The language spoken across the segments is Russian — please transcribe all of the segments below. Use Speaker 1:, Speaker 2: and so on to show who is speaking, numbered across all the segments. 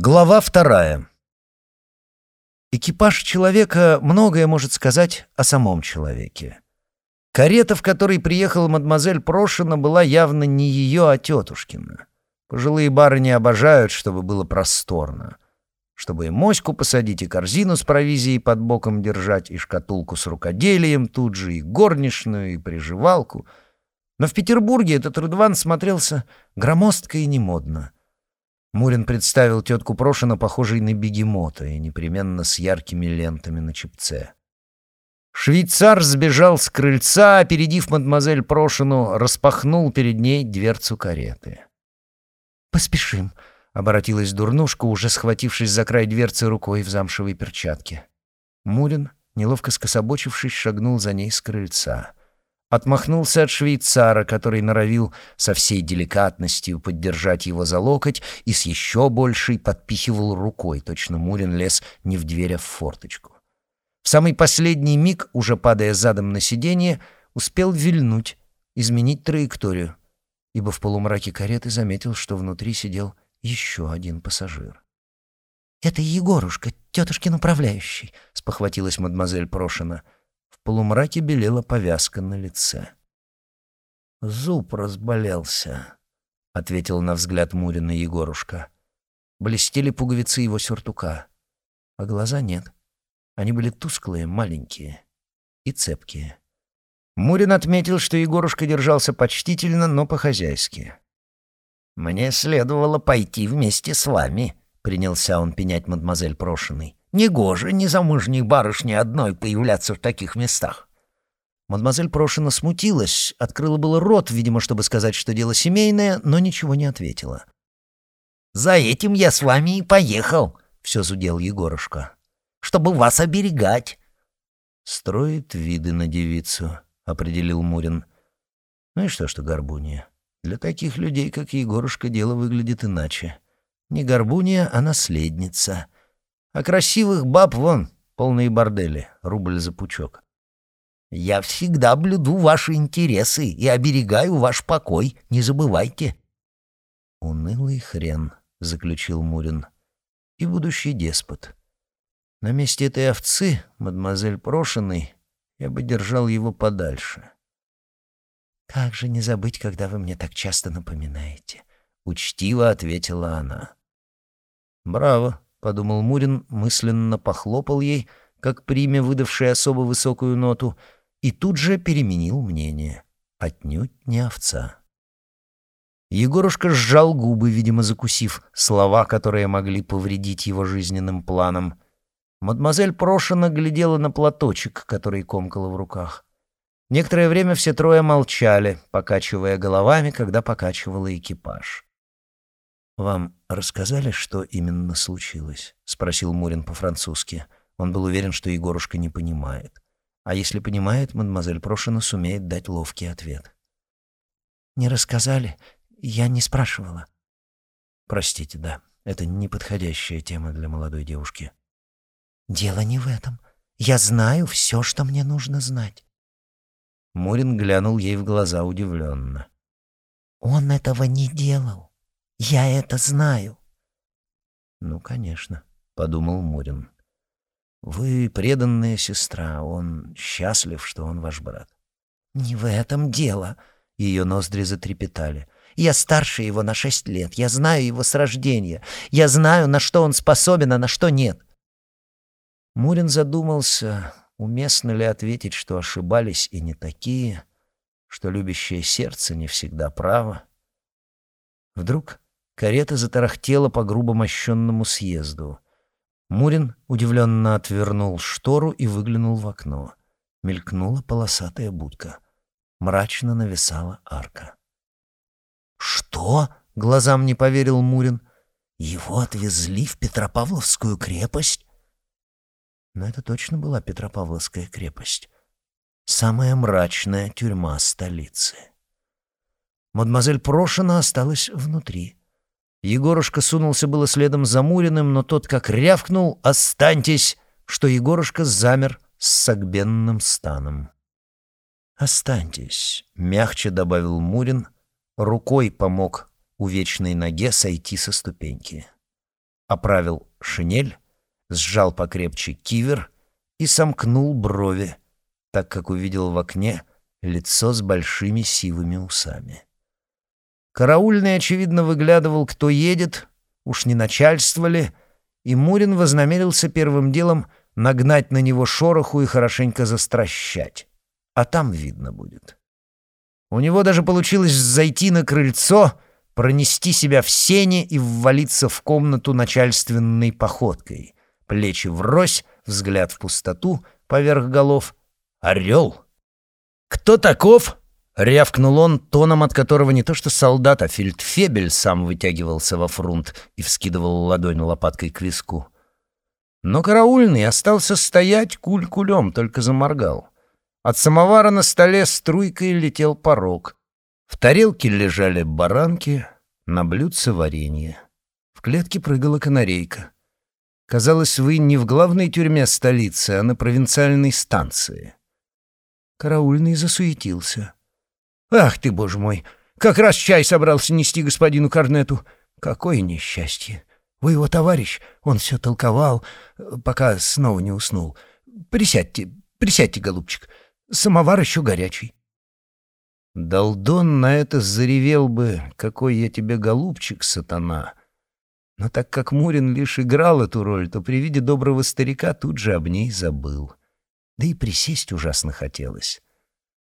Speaker 1: Глава вторая. Экипаж человека многое может сказать о самом человеке. Карета, в которой приехала мадемуазель Прошина, была явно не ее, а тетушкина. Пожилые барыни обожают, чтобы было просторно. Чтобы и моську посадить, и корзину с провизией под боком держать, и шкатулку с рукоделием тут же, и горничную, и приживалку. Но в Петербурге этот Рыдван смотрелся громоздко и немодно — Мурин представил тетку Прошина, похожей на бегемота, и непременно с яркими лентами на чепце. Швейцар сбежал с крыльца, опередив мадемуазель Прошину, распахнул перед ней дверцу кареты. «Поспешим», — обратилась дурнушка, уже схватившись за край дверцы рукой в замшевой перчатке. Мурин, неловко скособочившись, шагнул за ней с крыльца. Отмахнулся от швейцара, который норовил со всей деликатностью поддержать его за локоть и с еще большей подпихивал рукой, точно Мурин лез не в дверь, а в форточку. В самый последний миг, уже падая задом на сиденье, успел вильнуть, изменить траекторию, ибо в полумраке кареты заметил, что внутри сидел еще один пассажир. «Это Егорушка, тетушкин управляющий», — спохватилась мадемуазель Прошина — полумраке белела повязка на лице. «Зуб разболелся», — ответил на взгляд Мурина Егорушка. Блестели пуговицы его сюртука, а глаза нет. Они были тусклые, маленькие и цепкие. Мурин отметил, что Егорушка держался почтительно, но по-хозяйски. «Мне следовало пойти вместе с вами», — принялся он пенять мадемуазель Прошиной. Негоже незамужней барышне одной появляться в таких местах. Мадемуазель Прошина смутилась, открыла было рот, видимо, чтобы сказать, что дело семейное, но ничего не ответила. «За этим я с вами и поехал», — все зудел Егорушка, — «чтобы вас оберегать». «Строит виды на девицу», — определил Мурин. «Ну и что, что горбунья? Для таких людей, как Егорушка, дело выглядит иначе. Не горбунья, а наследница». А красивых баб вон, полные бордели, рубль за пучок. Я всегда блюду ваши интересы и оберегаю ваш покой, не забывайте. Унылый хрен, заключил Мурин. И будущий деспот. На месте этой овцы, мадемуазель Прошиной, я бы держал его подальше. «Как же не забыть, когда вы мне так часто напоминаете?» — учтиво ответила она. «Браво!» — подумал Мурин, мысленно похлопал ей, как приме, выдавшей особо высокую ноту, и тут же переменил мнение. Отнюдь не овца. Егорушка сжал губы, видимо, закусив слова, которые могли повредить его жизненным планам. Мадемуазель Прошина глядела на платочек, который комкала в руках. Некоторое время все трое молчали, покачивая головами, когда покачивала экипаж. «Вам рассказали, что именно случилось?» — спросил Мурин по-французски. Он был уверен, что Егорушка не понимает. А если понимает, мадемуазель Прошина сумеет дать ловкий ответ. «Не рассказали? Я не спрашивала». «Простите, да. Это неподходящая тема для молодой девушки». «Дело не в этом. Я знаю все, что мне нужно знать». Мурин глянул ей в глаза удивленно. «Он этого не делал. Я это знаю. Ну, конечно, подумал Мурин. Вы преданная сестра, он счастлив, что он ваш брат. Не в этом дело. Ее ноздри затрепетали. Я старше его на шесть лет. Я знаю его с рождения. Я знаю, на что он способен, а на что нет. Мурин задумался, уместно ли ответить, что ошибались и не такие, что любящее сердце не всегда право. Вдруг Карета затарахтела по грубо мощенному съезду. Мурин удивленно отвернул штору и выглянул в окно. Мелькнула полосатая будка. Мрачно нависала арка. «Что?» — глазам не поверил Мурин. «Его отвезли в Петропавловскую крепость?» Но это точно была Петропавловская крепость. Самая мрачная тюрьма столицы. Мадемуазель Прошина осталась внутри. Егорушка сунулся было следом за Муриным, но тот как рявкнул «Останьтесь!», что Егорушка замер с согбенным станом. «Останьтесь», — мягче добавил Мурин, рукой помог увечной ноге сойти со ступеньки. оправил шинель, сжал покрепче кивер и сомкнул брови, так как увидел в окне лицо с большими сивыми усами. Караульный, очевидно, выглядывал, кто едет, уж не начальство ли, и Мурин вознамерился первым делом нагнать на него шороху и хорошенько застращать. А там видно будет. У него даже получилось зайти на крыльцо, пронести себя в сене и ввалиться в комнату начальственной походкой. Плечи врозь, взгляд в пустоту, поверх голов. «Орел!» «Кто таков?» — рявкнул он, тоном от которого не то что солдат, а фельдфебель сам вытягивался во фрунт и вскидывал ладонь лопаткой к виску. Но караульный остался стоять куль-кулем, только заморгал. От самовара на столе струйкой летел порог. В тарелке лежали баранки, на блюдце варенье. В клетке прыгала канарейка. Казалось, вы не в главной тюрьме столицы, а на провинциальной станции. Караульный засуетился. «Ах ты, боже мой! Как раз чай собрался нести господину Корнету! Какое несчастье! Вы его товарищ, он все толковал, пока снова не уснул. Присядьте, присядьте, голубчик, самовар еще горячий». Долдон на это заревел бы, какой я тебе голубчик, сатана. Но так как Мурин лишь играл эту роль, то при виде доброго старика тут же об ней забыл. Да и присесть ужасно хотелось.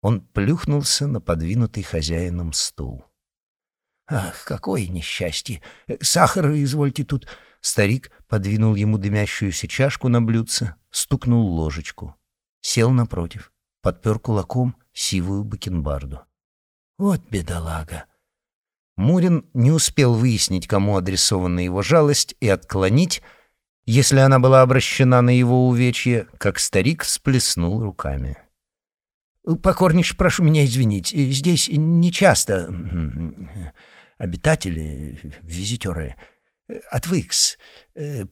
Speaker 1: Он плюхнулся на подвинутый хозяином стул. «Ах, какое несчастье! Сахар, извольте тут!» Старик подвинул ему дымящуюся чашку на блюдце, стукнул ложечку. Сел напротив, подпер кулаком сивую бакенбарду. «Вот бедолага!» Мурин не успел выяснить, кому адресована его жалость, и отклонить, если она была обращена на его увечье, как старик всплеснул руками. «Покорнейше прошу меня извинить, здесь нечасто обитатели, визитеры, отвыкс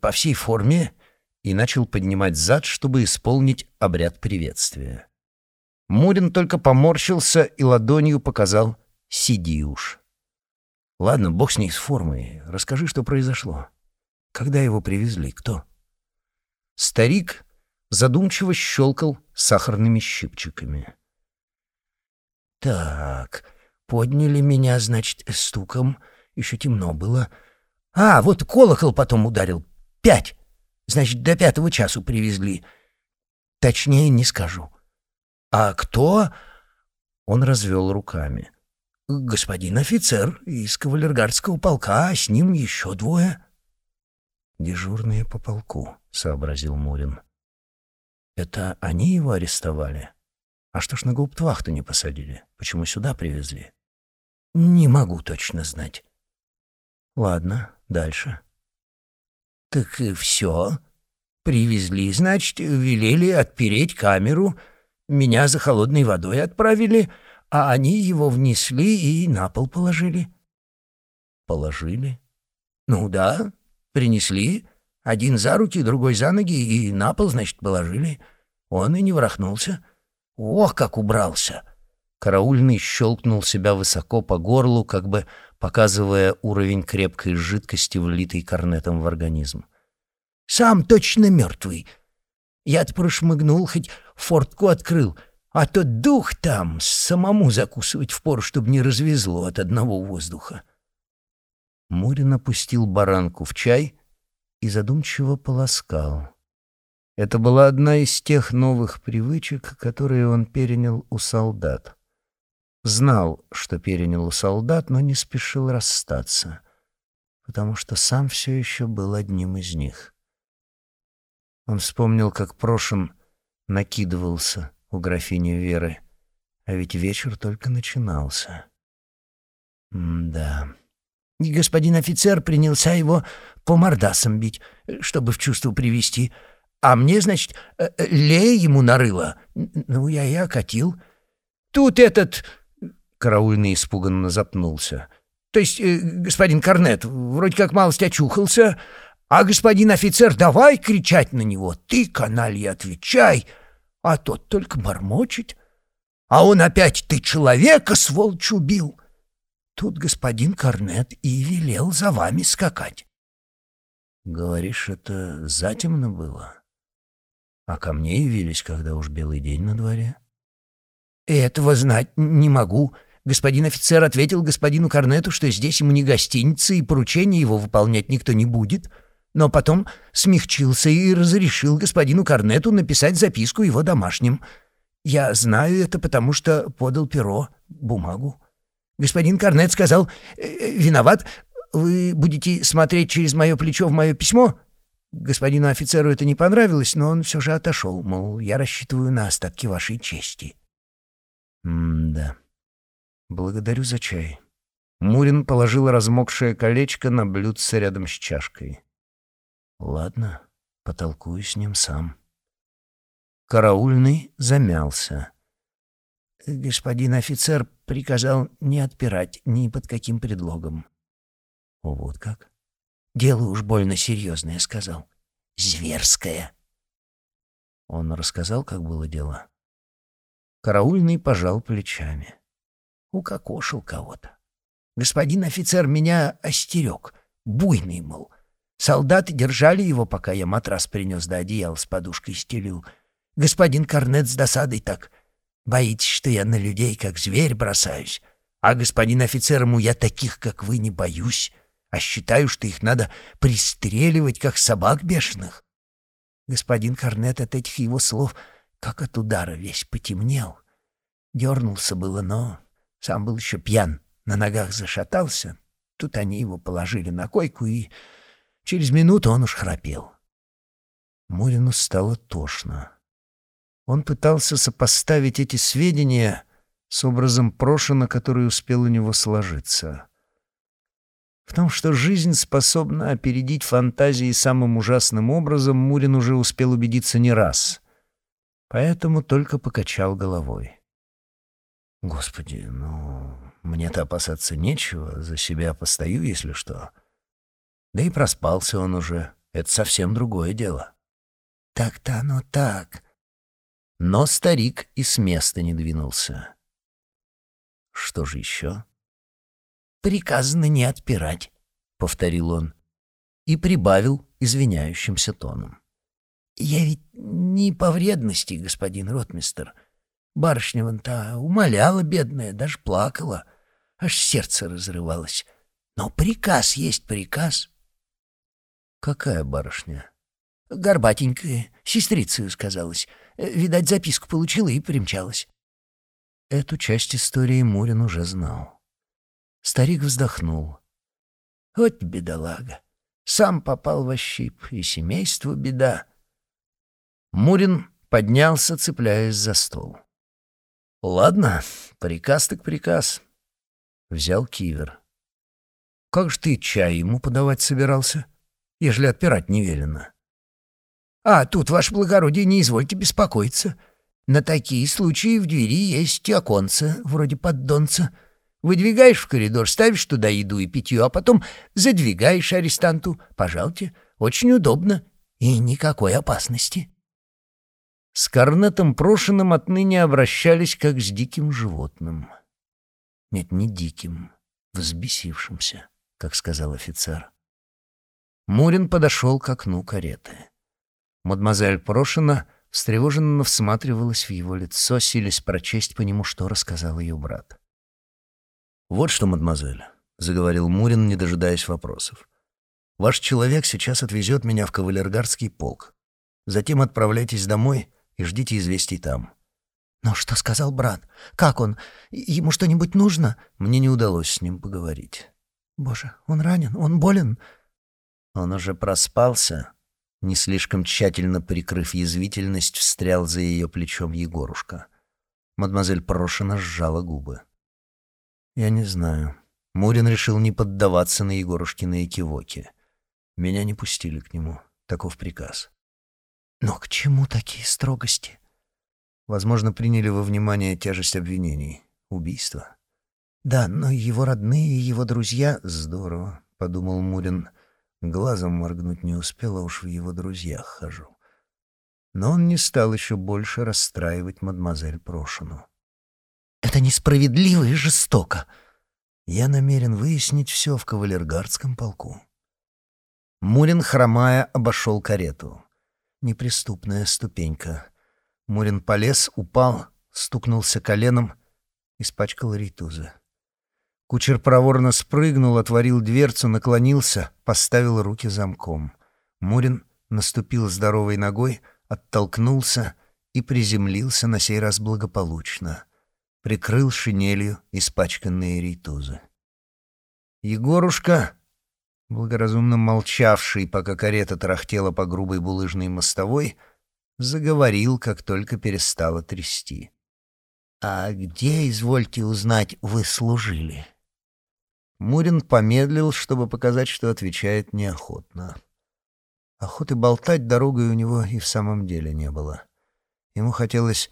Speaker 1: по всей форме» и начал поднимать зад, чтобы исполнить обряд приветствия. Мурин только поморщился и ладонью показал «сиди уж». «Ладно, бог с ней с формой. Расскажи, что произошло». Когда его привезли? Кто? Старик задумчиво щелкал сахарными щипчиками. Так, подняли меня, значит, стуком. Еще темно было. А, вот колокол потом ударил. Пять. Значит, до пятого часу привезли. Точнее не скажу. А кто? Он развел руками. Господин офицер из кавалергардского полка, а с ним еще двое. «Дежурные по полку», — сообразил Мурин. «Это они его арестовали? А что ж на гауптвахту не посадили? Почему сюда привезли?» «Не могу точно знать». «Ладно, дальше». «Так и все. Привезли, значит, велели отпереть камеру, меня за холодной водой отправили, а они его внесли и на пол положили». «Положили?» «Ну да, Принесли, один за руки, другой за ноги, и на пол, значит, положили. Он и не ворохнулся. Ох, как убрался!» Караульный щелкнул себя высоко по горлу, как бы показывая уровень крепкой жидкости, влитой корнетом в организм. «Сам точно мертвый. Я-то прошмыгнул, хоть фортку открыл, а то дух там самому закусывать впору, чтобы не развезло от одного воздуха». Мурин опустил баранку в чай и задумчиво полоскал. Это была одна из тех новых привычек, которые он перенял у солдат. Знал, что перенял у солдат, но не спешил расстаться, потому что сам все еще был одним из них. Он вспомнил, как Прошин накидывался у графини Веры, а ведь вечер только начинался. М да и господин офицер принялся его по мордасам бить, чтобы в чувство привести. А мне, значит, э, э, лей ему нарыло. Ну, я и окатил. Тут этот... Караульный испуганно запнулся. То есть э, господин Корнет вроде как малость очухался, а господин офицер давай кричать на него. Ты, каналья, отвечай, а тот только бормочет. А он опять, ты человека, сволочь, убил. Тут господин Корнет и велел за вами скакать. Говоришь, это затемно было? А ко мне явились, когда уж белый день на дворе?
Speaker 2: Этого знать не могу. Господин офицер ответил господину Корнету, что здесь ему не гостиница, и поручение его выполнять никто не будет. Но потом смягчился и разрешил господину Корнету написать записку его домашним. Я знаю это, потому что подал перо, бумагу. Господин Корнет сказал, «Э, э, «Виноват, вы будете смотреть через мое плечо в мое письмо?» Господину офицеру это не понравилось, но он все же отошел, мол, я рассчитываю на остатки вашей чести.
Speaker 1: «М-да. Благодарю за чай». Мурин положил размокшее колечко на блюдце рядом с чашкой. «Ладно, потолкую с ним сам». Караульный замялся.
Speaker 2: «Господин офицер приказал не отпирать ни под каким предлогом».
Speaker 1: «Вот как?»
Speaker 2: «Дело уж больно серьезное», — сказал. «Зверское».
Speaker 1: Он рассказал, как было дело. Караульный пожал плечами.
Speaker 2: Укокошил кого-то. Господин офицер меня остерег. Буйный, мол. Солдаты держали его, пока я матрас принес до одеяла с подушкой стелил. Господин Корнет с досадой так. Боитесь, что я на людей как зверь бросаюсь. А господин офицер ему я таких, как вы, не боюсь, а считаю, что их надо пристреливать, как собак бешеных. Господин Корнет от этих его слов как от удара весь потемнел. Дернулся было, но сам был еще пьян, на ногах зашатался. Тут они его положили на койку, и через минуту он уж храпел.
Speaker 1: Мурину стало тошно. Он пытался сопоставить эти сведения с образом Прошина, который успел у него сложиться. В том, что жизнь способна опередить фантазии самым ужасным образом, Мурин уже успел убедиться не раз — поэтому только покачал головой. «Господи, ну, мне-то опасаться нечего, за себя постою, если что. Да и проспался он уже, это совсем другое дело».
Speaker 2: «Так-то оно так».
Speaker 1: Но старик и с места не двинулся. «Что же еще?»
Speaker 2: «Приказано не отпирать», — повторил он и прибавил извиняющимся тоном. Я ведь не по вредности, господин ротмистер. Барышня вон та умоляла, бедная, даже плакала. Аж сердце разрывалось. Но приказ есть приказ.
Speaker 1: Какая барышня?
Speaker 2: Горбатенькая, сестрицею сказалась. Видать, записку получила и примчалась.
Speaker 1: Эту часть истории Мурин уже знал. Старик вздохнул.
Speaker 2: Вот бедолага. Сам попал в щип, и семейству беда.
Speaker 1: Мурин поднялся, цепляясь за стол. «Ладно, приказ так приказ». Взял кивер. «Как же ты чай ему подавать собирался, ежели отпирать не велено?»
Speaker 2: «А тут, ваше благородие, не извольте беспокоиться. На такие случаи в двери есть оконце, вроде поддонца. Выдвигаешь в коридор, ставишь туда еду и питье, а потом задвигаешь арестанту. Пожалуйте, очень удобно и никакой опасности».
Speaker 1: С Корнетом Прошиным отныне обращались как с диким животным. Нет, не диким, взбесившимся, как сказал офицер. Мурин подошел к окну кареты. Мадемуазель Прошина встревоженно всматривалась в его лицо, силясь прочесть по нему, что рассказал ее брат. «Вот что, мадемуазель», — заговорил Мурин, не дожидаясь вопросов. «Ваш человек сейчас отвезет меня в кавалергардский полк. Затем отправляйтесь домой и ждите известий там».
Speaker 2: «Но что сказал брат? Как он? Ему что-нибудь нужно?»
Speaker 1: Мне не удалось с ним поговорить.
Speaker 2: «Боже, он ранен? Он болен?»
Speaker 1: Он уже проспался. Не слишком тщательно прикрыв язвительность, встрял за ее плечом Егорушка. Мадемуазель Прошина сжала губы. «Я не знаю». Мурин решил не поддаваться на Егорушкины кивоки. Меня не пустили к нему. Таков приказ.
Speaker 2: Но к чему такие строгости?
Speaker 1: Возможно, приняли во внимание тяжесть обвинений. Убийство.
Speaker 2: Да, но его родные и его друзья...
Speaker 1: Здорово, — подумал Мурин. Глазом моргнуть не успел, а уж в его друзьях хожу. Но он не стал еще больше расстраивать мадемуазель Прошину.
Speaker 2: «Это несправедливо и жестоко!»
Speaker 1: «Я намерен выяснить все в кавалергардском полку». Мурин, хромая, обошел карету. Неприступная ступенька. Мурин полез, упал, стукнулся коленом, испачкал рейтузы. Кучер проворно спрыгнул, отворил дверцу, наклонился, поставил руки замком. Мурин наступил здоровой ногой, оттолкнулся и приземлился на сей раз благополучно. Прикрыл шинелью испачканные рейтузы. Егорушка, благоразумно молчавший, пока карета тарахтела по грубой булыжной мостовой, заговорил, как только перестала трясти. «А где, извольте узнать, вы служили?» Мурин помедлил, чтобы показать, что отвечает неохотно. Охоты болтать дорогой у него и в самом деле не было. Ему хотелось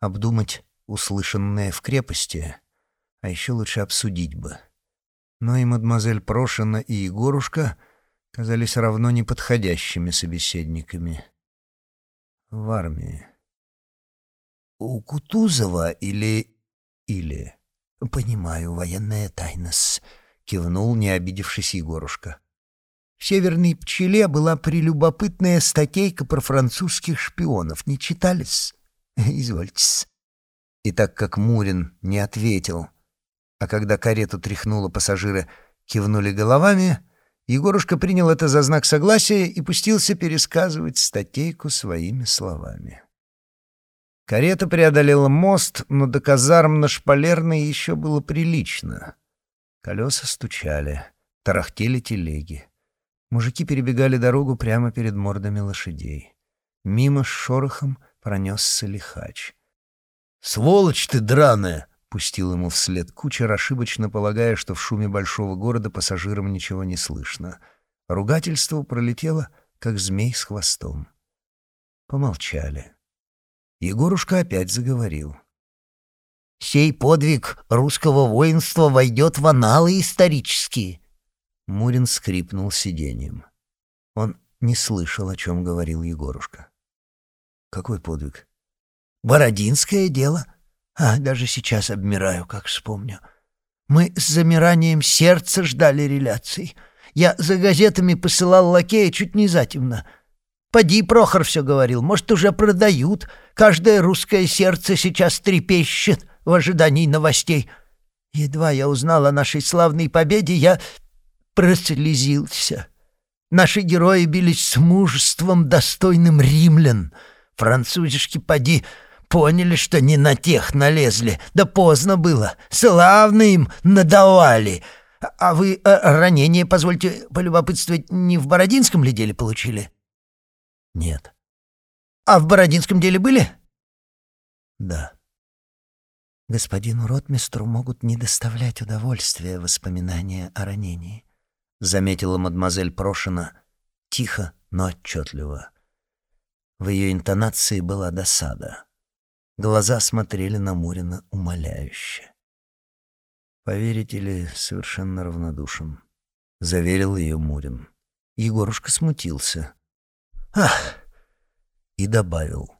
Speaker 1: обдумать услышанное в крепости, а еще лучше обсудить бы. Но и мадемуазель Прошина, и Егорушка казались равно неподходящими собеседниками. В армии. «У Кутузова или... или...» «Понимаю, военная тайна-с», — кивнул, не обидевшись Егорушка. В «Северной пчеле» была прелюбопытная статейка про французских шпионов. Не читались? Извольте-с. И так как Мурин не ответил, а когда карету тряхнуло, пассажиры кивнули головами, Егорушка принял это за знак согласия и пустился пересказывать статейку своими словами. Карета преодолела мост, но до казарм на Шпалерной еще было прилично. Колеса стучали, тарахтели телеги. Мужики перебегали дорогу прямо перед мордами лошадей. Мимо с шорохом пронесся лихач. «Сволочь ты драная!» — пустил ему вслед кучер, ошибочно полагая, что в шуме большого города пассажирам ничего не слышно. Ругательство пролетело, как змей с хвостом. Помолчали. Егорушка опять заговорил. «Сей подвиг русского воинства войдет в аналы исторические». Мурин скрипнул сиденьем. Он не слышал, о чем говорил Егорушка. «Какой подвиг?» Бородинское дело. А, даже сейчас обмираю, как вспомню. Мы с замиранием сердца ждали реляций. Я за газетами посылал лакея чуть не затемно. Поди, Прохор все говорил, может, уже продают. Каждое русское сердце сейчас трепещет в ожидании новостей. Едва я узнал о нашей славной победе, я прослезился. Наши герои бились с мужеством, достойным римлян. Французишки, поди, Поняли, что не на тех налезли. Да поздно было. Славно им надавали. А вы а, ранение, позвольте полюбопытствовать, не в Бородинском ли деле получили? Нет. А в Бородинском деле были? Да. Господину ротмистру могут не доставлять удовольствия воспоминания о ранении, заметила мадемуазель Прошина тихо, но отчетливо. В ее интонации была досада. Глаза смотрели на Мурина умоляюще. «Поверите ли, совершенно равнодушен», — заверил ее Мурин. Егорушка смутился. «Ах!» — и добавил.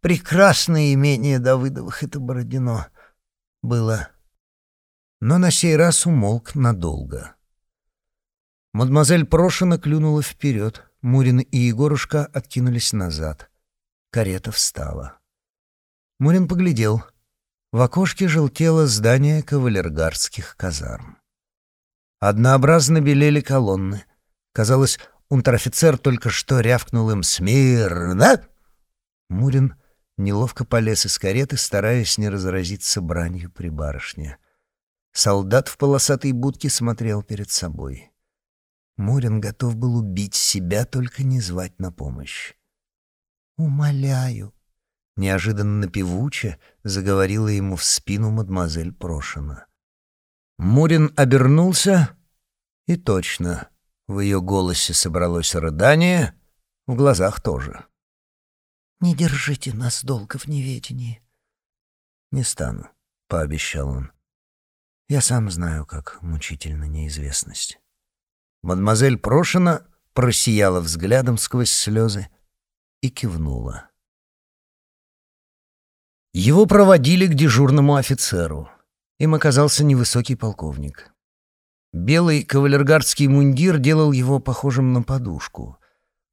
Speaker 1: «Прекрасное имение Давыдовых это Бородино было». Но на сей раз умолк надолго. Мадемуазель Прошина клюнула вперед. Мурин и Егорушка откинулись назад. Карета встала. Мурин поглядел. В окошке желтело здание кавалергардских казарм. Однообразно белели колонны. Казалось, унтер-офицер только что рявкнул им «Смирно!». Мурин неловко полез из кареты, стараясь не разразиться бранью при барышне. Солдат в полосатой будке смотрел перед собой. Мурин готов был убить себя, только не звать на помощь. «Умоляю, неожиданно певуче заговорила ему в спину мадемуазель Прошина. Мурин обернулся, и точно, в ее голосе собралось рыдание, в глазах тоже. «Не держите нас долго в неведении». «Не стану», — пообещал он. «Я сам знаю, как мучительна неизвестность». Мадемуазель Прошина просияла взглядом сквозь слезы и кивнула. Его проводили к дежурному офицеру. Им оказался невысокий полковник. Белый кавалергардский мундир делал его похожим на подушку.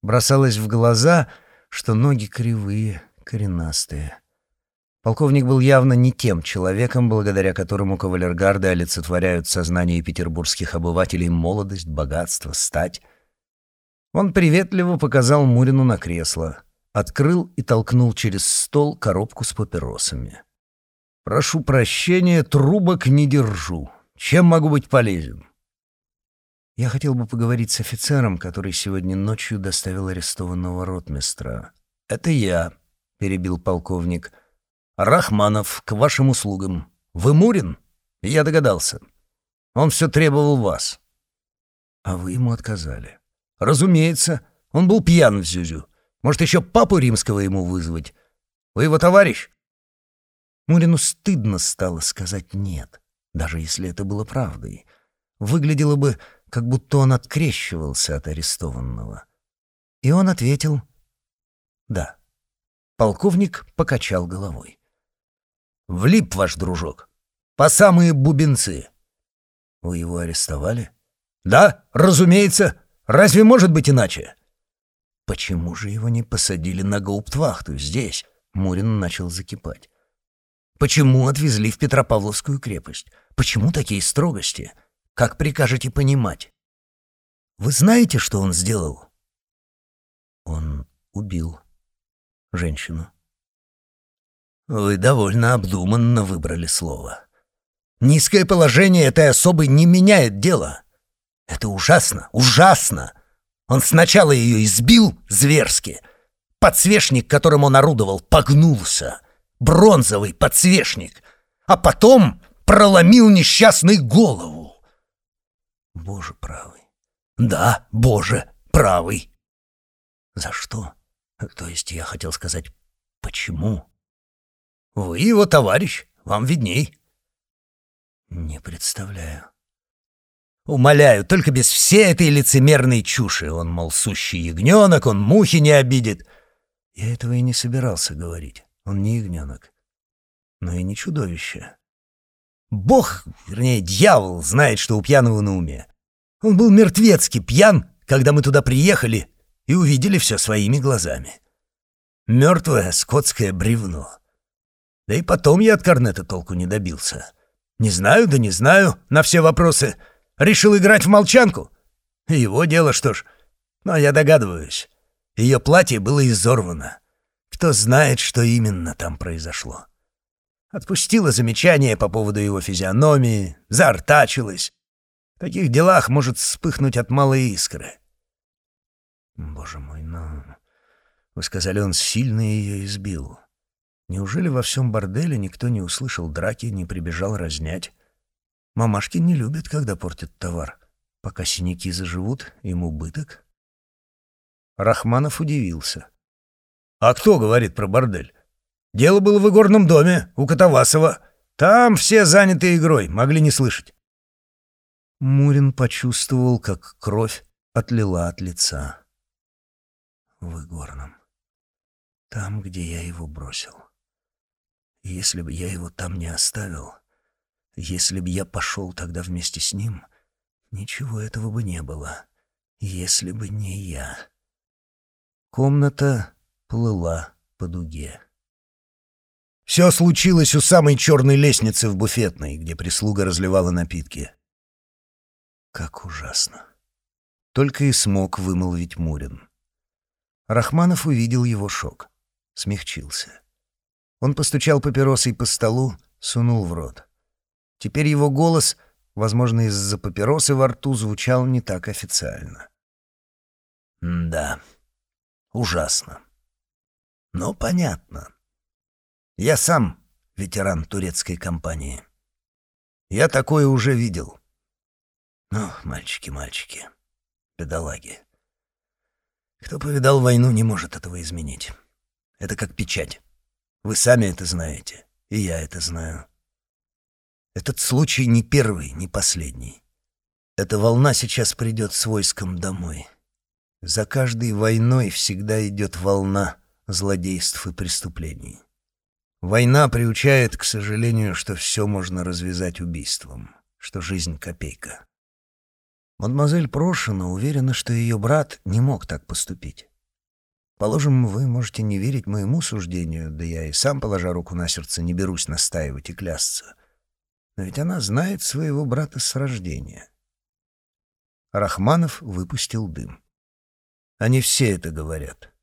Speaker 1: Бросалось в глаза, что ноги кривые, коренастые. Полковник был явно не тем человеком, благодаря которому кавалергарды олицетворяют сознание петербургских обывателей молодость, богатство, стать. Он приветливо показал Мурину на кресло, открыл и толкнул через стол коробку с папиросами. «Прошу прощения, трубок не держу. Чем могу быть полезен?» Я хотел бы поговорить с офицером, который сегодня ночью доставил арестованного ротмистра. «Это я», — перебил полковник. «Рахманов, к вашим услугам. Вы Мурин?» Я догадался. Он все требовал вас. А вы ему отказали. Разумеется. Он был пьян в Зюзю. Может, еще папу римского ему вызвать? Вы его товарищ? Мурину стыдно стало сказать «нет», даже если это было правдой. Выглядело бы как будто он открещивался от арестованного. И он ответил «Да». Полковник покачал головой. «Влип ваш дружок. По самые бубенцы». «Вы его арестовали?» «Да, разумеется. Разве может быть иначе?» «Почему же его не посадили на гауптвахту здесь?» Мурин начал закипать. «Почему отвезли в Петропавловскую крепость? Почему такие строгости? Как прикажете понимать? Вы знаете, что он сделал? Он убил женщину. Вы довольно обдуманно выбрали слово. Низкое положение этой особы не меняет дело. Это ужасно, ужасно. Он сначала ее избил зверски. Подсвечник, которым он орудовал, погнулся. Бронзовый подсвечник. А потом проломил несчастный голову. Боже правый. Да, Боже правый. За что? То есть я хотел сказать, почему? Вы его товарищ, вам видней. Не представляю. Умоляю, только без всей этой лицемерной чуши. Он, мол, сущий ягненок, он мухи не обидит. Я этого и не собирался говорить. Он не ягненок, но и не чудовище. Бог, вернее, дьявол, знает, что у пьяного на уме. Он был мертвецки пьян, когда мы туда приехали и увидели все своими глазами. Мертвое скотское бревно. Да и потом я от Корнета толку не добился. Не знаю, да не знаю, на все вопросы. Решил играть в молчанку? Его дело, что ж. Но я догадываюсь. Ее платье было изорвано. Кто знает, что именно там произошло. Отпустила замечание по поводу его физиономии, заортачилась. В таких делах может вспыхнуть от малой искры. Боже мой, но... Вы сказали, он сильно ее избил. Неужели во всем борделе никто не услышал драки, не прибежал разнять? Мамашки не любят, когда портят товар. Пока синяки заживут, им убыток. Рахманов удивился. «А кто говорит про бордель? Дело было в игорном доме, у Катавасова. Там все заняты игрой, могли не слышать. Мурин почувствовал, как кровь отлила от лица. В игорном. Там, где я его бросил. Если бы я его там не оставил, если бы я пошел тогда вместе с ним, ничего этого бы не было. Если бы не я. Комната плыла по дуге. Все случилось у самой черной лестницы в буфетной, где прислуга разливала напитки. Как ужасно. Только и смог вымолвить Мурин. Рахманов увидел его шок. Смягчился. Он постучал папиросой по столу, сунул в рот. Теперь его голос, возможно, из-за папиросы во рту, звучал не так официально. «Да, ужасно. Но понятно. Я сам ветеран турецкой компании. Я такое уже видел. Ну, мальчики, мальчики, бедолаги. Кто повидал войну, не может этого изменить. Это как печать. Вы сами это знаете, и я это знаю. Этот случай не первый, не последний. Эта волна сейчас придет с войском домой. За каждой войной всегда идет волна злодейств и преступлений. Война приучает, к сожалению, что все можно развязать убийством, что жизнь — копейка. Мадемуазель Прошина уверена, что ее брат не мог так поступить. Положим, вы можете не верить моему суждению, да я и сам, положа руку на сердце, не берусь настаивать и клясться. Но ведь она знает своего брата с рождения. Рахманов выпустил дым. Они все это говорят.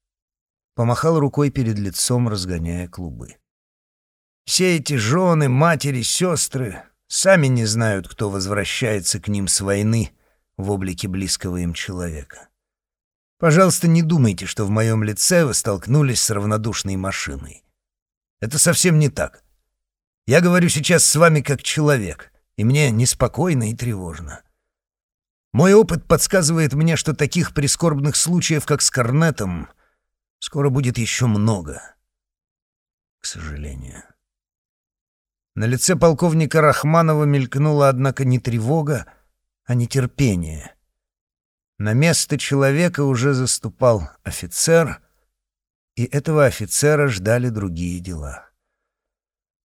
Speaker 1: Помахал рукой перед лицом, разгоняя клубы. Все эти жены, матери, сестры сами не знают, кто возвращается к ним с войны в облике близкого им человека. Пожалуйста, не думайте, что в моем лице вы столкнулись с равнодушной машиной. Это совсем не так. Я говорю сейчас с вами как человек, и мне неспокойно и тревожно. Мой опыт подсказывает мне, что таких прискорбных случаев, как с Корнетом, скоро будет еще много. К сожалению. На лице полковника Рахманова мелькнула, однако, не тревога, а нетерпение. На место человека уже заступал офицер, и этого офицера ждали другие дела.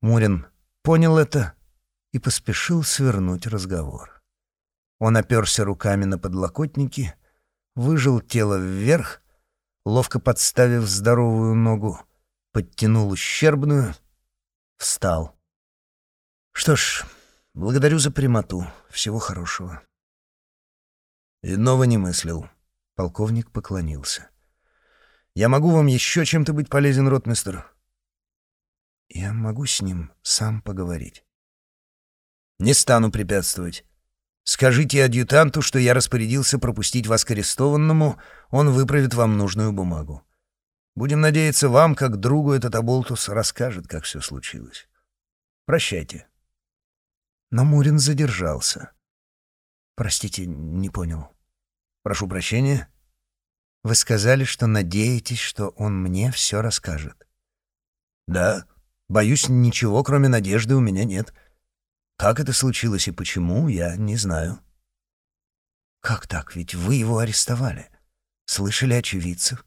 Speaker 1: Мурин понял это и поспешил свернуть разговор. Он оперся руками на подлокотники, выжил тело вверх, ловко подставив здоровую ногу, подтянул ущербную, встал. Что ж, благодарю за прямоту. Всего хорошего. Иного не мыслил. Полковник поклонился. Я могу вам еще чем-то быть полезен, ротмистер? Я могу с ним сам поговорить. Не стану препятствовать. Скажите адъютанту, что я распорядился пропустить вас к арестованному, он выправит вам нужную бумагу. Будем надеяться, вам, как другу, этот оболтус расскажет, как все случилось. Прощайте. Но Мурин задержался. «Простите, не понял. Прошу прощения. Вы сказали, что надеетесь, что он мне все расскажет». «Да. Боюсь, ничего, кроме надежды, у меня нет. Как это случилось и почему, я не знаю». «Как так? Ведь вы его арестовали. Слышали очевидцев?»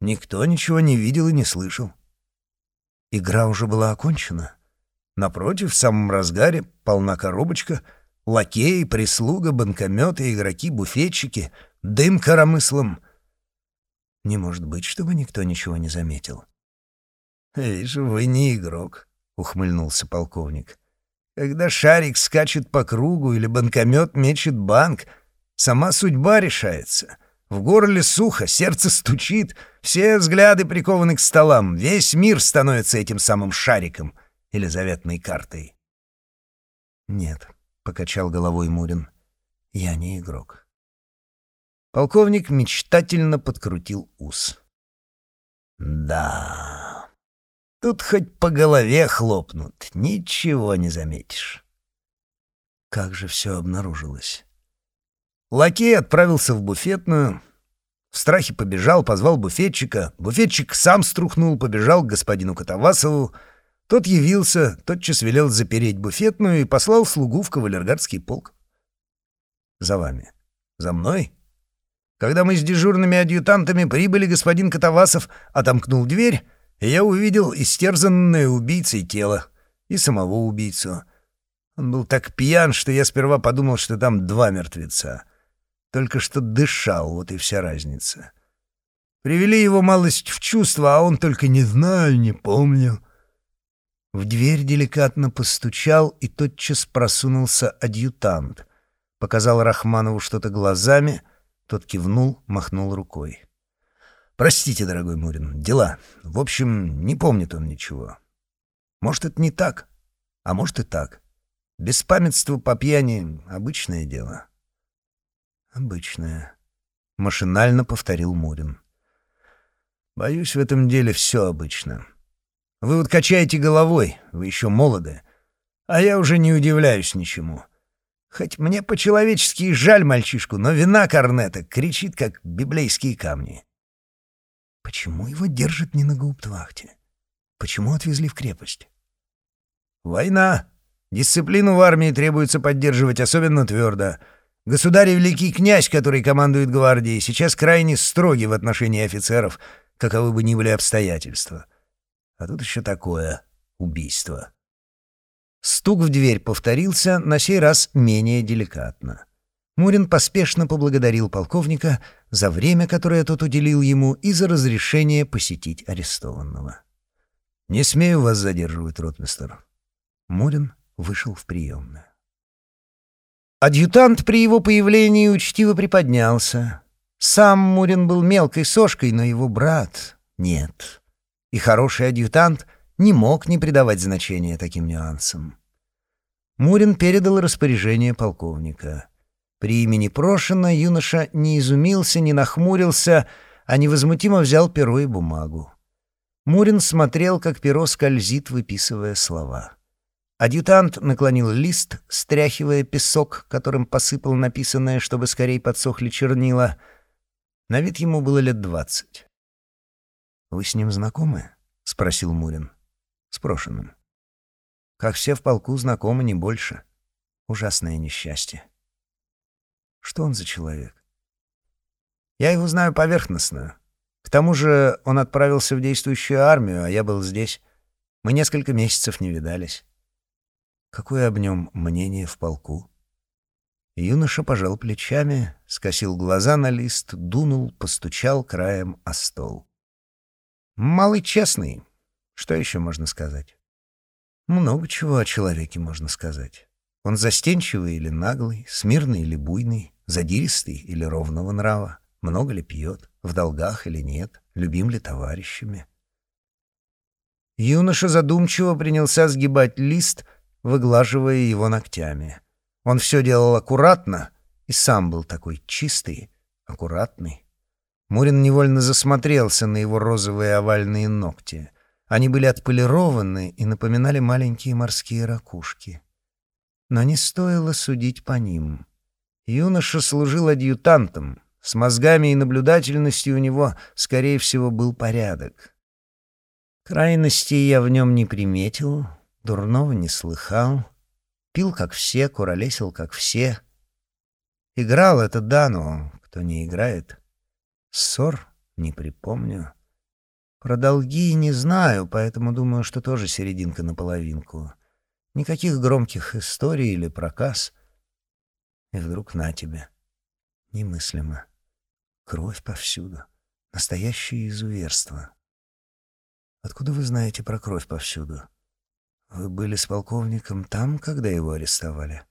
Speaker 1: «Никто ничего не видел и не слышал». «Игра уже была окончена?» Напротив, в самом разгаре полна коробочка, лакеи, прислуга, банкометы, игроки, буфетчики, дым коромыслом. Не может быть, чтобы никто ничего не заметил. «Вижу, вы не игрок», — ухмыльнулся полковник. «Когда шарик скачет по кругу или банкомет мечет банк, сама судьба решается». В горле сухо, сердце стучит, все взгляды прикованы к столам, весь мир становится этим самым шариком или заветной картой. «Нет», — покачал головой Мурин, — «я не игрок». Полковник мечтательно подкрутил ус. «Да, тут хоть по голове хлопнут, ничего не заметишь». Как же все обнаружилось. Лакей отправился в буфетную, в страхе побежал, позвал буфетчика. Буфетчик сам струхнул, побежал к господину Катавасову, тот явился, тотчас велел запереть буфетную и послал слугу в кавалергардский полк. «За вами. За мной?» Когда мы с дежурными адъютантами прибыли, господин Катавасов отомкнул дверь, и я увидел истерзанное убийцей тело и самого убийцу. Он был так пьян, что я сперва подумал, что там два мертвеца. Только что дышал, вот и вся разница. Привели его малость в чувство, а он только не знаю, не помню. В дверь деликатно постучал, и тотчас просунулся адъютант. Показал Рахманову что-то глазами, тот кивнул, махнул рукой. «Простите, дорогой Мурин, дела. В общем, не помнит он ничего. Может, это не так, а может и так. Беспамятство по пьяни — обычное дело». «Обычное», — машинально повторил Мурин. «Боюсь, в этом деле все обычно». Вы вот качаете головой, вы еще молоды. А я уже не удивляюсь ничему. Хоть мне по-человечески жаль мальчишку, но вина Корнета кричит, как библейские камни. Почему его держат не на гауптвахте? Почему отвезли в крепость? Война. Дисциплину в армии требуется поддерживать особенно твердо. Государь великий князь, который командует гвардией, сейчас крайне строги в отношении офицеров, каковы бы ни были обстоятельства. А тут еще такое убийство. Стук в дверь повторился, на сей раз менее деликатно. Мурин поспешно поблагодарил полковника за время, которое тот уделил ему, и за разрешение посетить арестованного. «Не смею вас задерживать, ротмистер». Мурин вышел в приемную. Адъютант при его появлении учтиво приподнялся. Сам Мурин был мелкой сошкой, но его брат — нет. И хороший адъютант не мог не придавать значения таким нюансам. Мурин передал распоряжение полковника. При имени Прошина юноша не изумился, не нахмурился, а невозмутимо взял перо и бумагу. Мурин смотрел, как перо скользит, выписывая слова. Адъютант наклонил лист, стряхивая песок, которым посыпал написанное, чтобы скорее подсохли чернила. На вид ему было лет двадцать. «Вы с ним знакомы?» — спросил Мурин. «С Прошиным». «Как все в полку знакомы, не больше. Ужасное несчастье». «Что он за человек?» «Я его знаю поверхностно. К тому же он отправился в действующую армию, а я был здесь. Мы несколько месяцев не видались». Какое об нем мнение в полку? Юноша пожал плечами, скосил глаза на лист, дунул, постучал краем о стол. «Малый честный. Что еще можно сказать?» «Много чего о человеке можно сказать. Он застенчивый или наглый, смирный или буйный, задиристый или ровного нрава, много ли пьет, в долгах или нет, любим ли товарищами». Юноша задумчиво принялся сгибать лист — выглаживая его ногтями. Он все делал аккуратно и сам был такой чистый, аккуратный. Мурин невольно засмотрелся на его розовые овальные ногти. Они были отполированы и напоминали маленькие морские ракушки. Но не стоило судить по ним. Юноша служил адъютантом. С мозгами и наблюдательностью у него, скорее всего, был порядок. Крайностей я в нем не приметил, Дурного не слыхал. Пил, как все, куролесил, как все. Играл это да, но кто не играет. Ссор не припомню. Про долги не знаю, поэтому думаю, что тоже серединка на половинку. Никаких громких историй или проказ. И вдруг на тебе. Немыслимо. Кровь повсюду. Настоящее изуверство. Откуда вы знаете про кровь повсюду? Вы были с полковником там, когда его арестовали?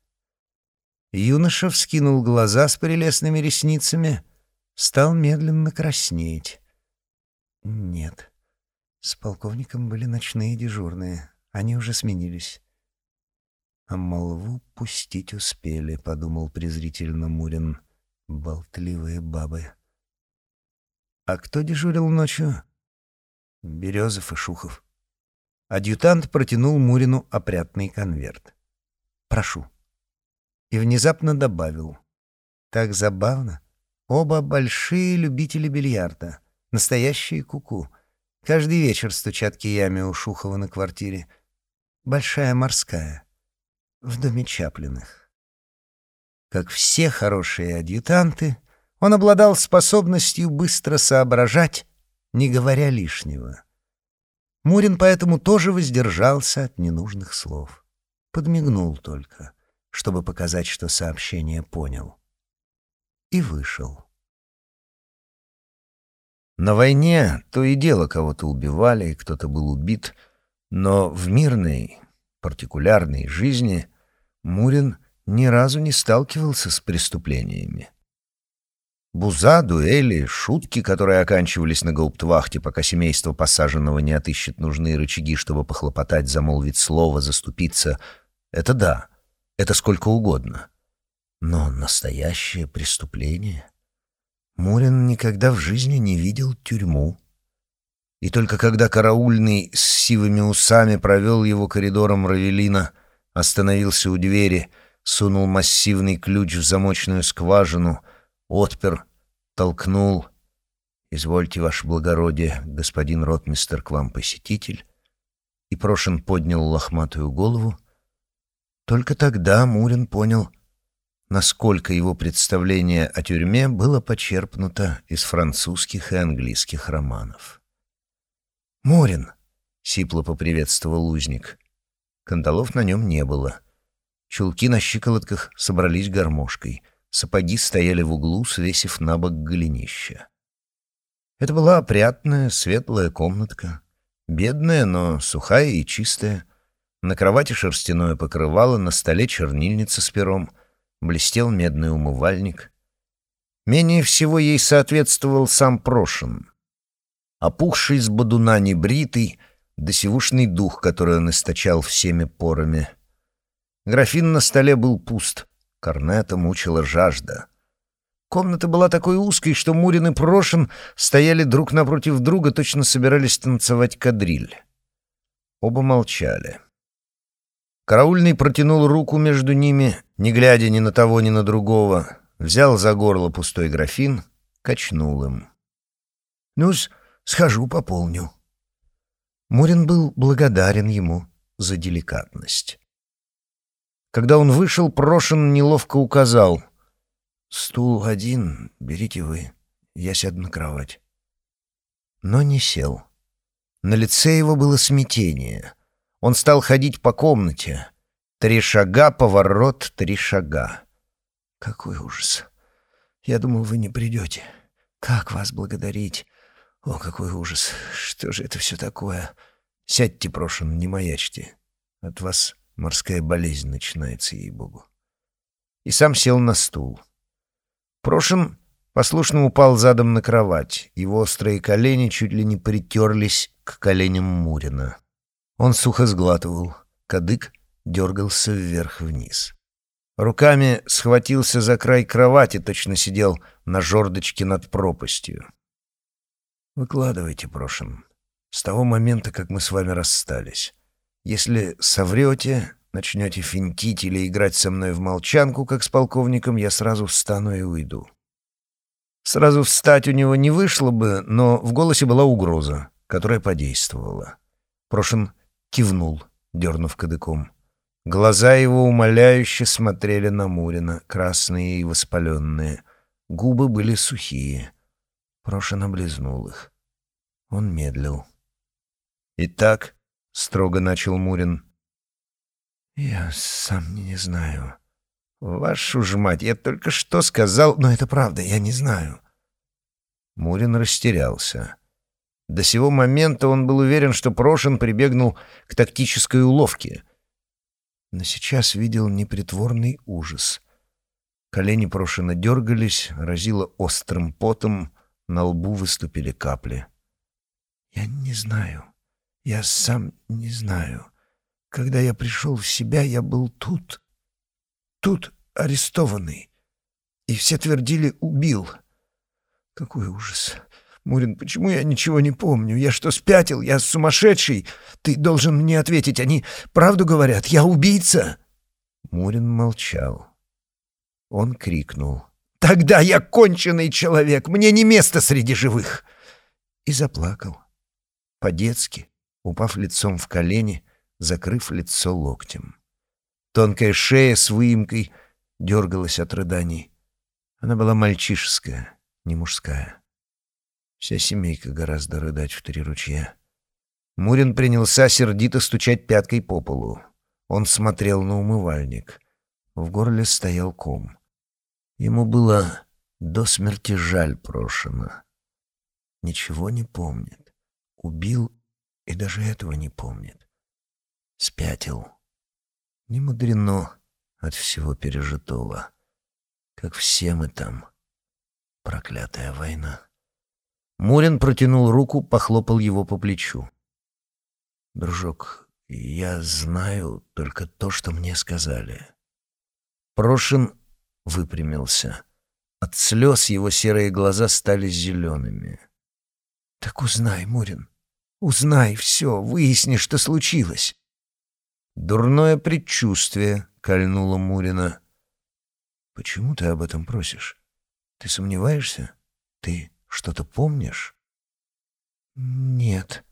Speaker 1: Юноша вскинул глаза с прелестными ресницами, стал медленно краснеть. Нет, с полковником были ночные дежурные, они уже сменились. А молву пустить успели, подумал презрительно Мурин. Болтливые бабы. А кто дежурил ночью? Березов и Шухов. Адъютант протянул Мурину опрятный конверт. «Прошу». И внезапно добавил. «Так забавно. Оба большие любители бильярда. Настоящие куку. -ку. Каждый вечер стучат киями у Шухова на квартире. Большая морская. В доме Чаплиных». Как все хорошие адъютанты, он обладал способностью быстро соображать, не говоря лишнего. Мурин поэтому тоже воздержался от ненужных слов. Подмигнул только, чтобы показать, что сообщение понял. И вышел. На войне то и дело кого-то убивали, кто-то был убит, но в мирной, партикулярной жизни Мурин ни разу не сталкивался с преступлениями. Буза, дуэли, шутки, которые оканчивались на гауптвахте, пока семейство посаженного не отыщет нужные рычаги, чтобы похлопотать, замолвить слово, заступиться — это да, это сколько угодно. Но настоящее преступление... Мурин никогда в жизни не видел тюрьму. И только когда караульный с сивыми усами провел его коридором Равелина, остановился у двери, сунул массивный ключ в замочную скважину — отпер, толкнул. «Извольте, ваше благородие, господин ротмистер, к вам посетитель». И Прошин поднял лохматую голову. Только тогда Мурин понял, насколько его представление о тюрьме было почерпнуто из французских и английских романов. «Мурин!» — сипло поприветствовал узник. Кандалов на нем не было. Чулки на щиколотках собрались гармошкой. Сапоги стояли в углу, свесив на бок голенища. Это была опрятная, светлая комнатка. Бедная, но сухая и чистая. На кровати шерстяное покрывало, на столе чернильница с пером. Блестел медный умывальник. Менее всего ей соответствовал сам Прошин. Опухший с бодуна небритый, досевушный дух, который он источал всеми порами. Графин на столе был пуст, корнета мучила жажда. Комната была такой узкой, что Мурин и Прошин стояли друг напротив друга, точно собирались танцевать кадриль. Оба молчали. Караульный протянул руку между ними, не глядя ни на того, ни на другого, взял за горло пустой графин, качнул им.
Speaker 2: «Ну-с, схожу, пополню».
Speaker 1: Мурин был благодарен ему за деликатность. Когда он вышел, Прошин неловко указал. «Стул один, берите вы, я сяду на кровать». Но не сел. На лице его было смятение. Он стал ходить по комнате. Три шага, поворот, три шага.
Speaker 2: «Какой ужас! Я думал, вы не придете. Как вас благодарить? О, какой ужас! Что же это все такое?
Speaker 1: Сядьте, Прошин, не маячьте. От вас морская болезнь начинается, ей-богу». И сам сел на стул. Прошин послушно упал задом на кровать. Его острые колени чуть ли не притерлись к коленям Мурина. Он сухо сглатывал. Кадык дергался вверх-вниз. Руками схватился за край кровати, точно сидел на жердочке над пропастью. «Выкладывайте, Прошин, с того момента, как мы с вами расстались. Если соврете, начнете финтить или играть со мной в молчанку, как с полковником, я сразу встану и уйду». Сразу встать у него не вышло бы, но в голосе была угроза, которая подействовала. Прошин кивнул, дернув кадыком. Глаза его умоляюще смотрели на Мурина, красные и воспаленные. Губы были сухие. Прошин облизнул их. Он медлил. «Итак», — строго начал Мурин,
Speaker 2: «Я сам не знаю».
Speaker 1: «Вашу ж мать, я только что сказал, но это правда, я не знаю». Мурин растерялся. До сего момента он был уверен, что Прошин прибегнул к тактической уловке. Но сейчас видел непритворный ужас. Колени Прошина дергались, разило острым потом, на лбу выступили капли.
Speaker 2: «Я не знаю. Я сам не знаю. Когда я пришел в себя, я был тут. Тут арестованный. И все твердили «убил». Какой ужас. Мурин, почему я ничего не помню? Я что, спятил? Я сумасшедший? Ты должен мне ответить. Они правду говорят? Я убийца?»
Speaker 1: Мурин молчал. Он крикнул.
Speaker 2: «Тогда я конченый человек! Мне не место среди живых!»
Speaker 1: И заплакал. По-детски, упав лицом в колени, закрыв лицо локтем. Тонкая шея с выемкой дергалась от рыданий. Она была мальчишеская, не мужская. Вся семейка гораздо рыдать в три ручья. Мурин принялся сердито стучать пяткой по полу. Он смотрел на умывальник. В горле стоял ком. Ему было до смерти жаль Прошина. Ничего не помнит. Убил и даже этого не помнит. Спятил. Не мудрено от всего пережитого. Как все мы там. Проклятая война. Мурин протянул руку, похлопал его по плечу. «Дружок, я знаю только то, что мне сказали». Прошин выпрямился. От слез его серые глаза стали зелеными.
Speaker 2: «Так узнай, Мурин, узнай все, выясни, что случилось».
Speaker 1: «Дурное предчувствие», — кольнуло Мурина. «Почему ты об этом просишь? Ты сомневаешься? Ты что-то помнишь?»
Speaker 2: «Нет».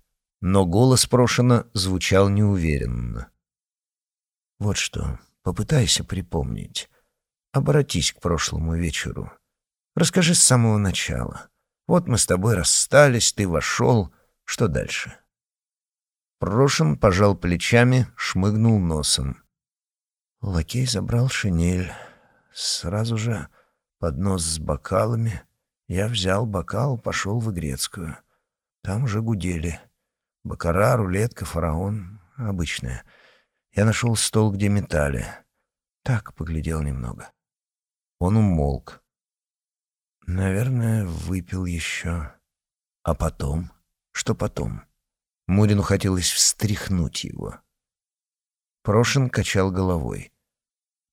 Speaker 1: Но голос Прошина звучал неуверенно. «Вот что, попытайся припомнить. Обратись к прошлому вечеру. Расскажи с самого начала. Вот мы с тобой расстались, ты вошел. Что дальше?» Прошин пожал плечами, шмыгнул носом. Лакей забрал шинель. Сразу же
Speaker 2: Поднос с бокалами. Я взял бокал, пошел в Игрецкую. Там уже гудели. Бакара, рулетка, фараон. Обычная. Я нашел стол, где метали. Так, поглядел немного. Он умолк. Наверное, выпил еще. А потом? Что потом? Мурину хотелось встряхнуть его. Прошин качал головой.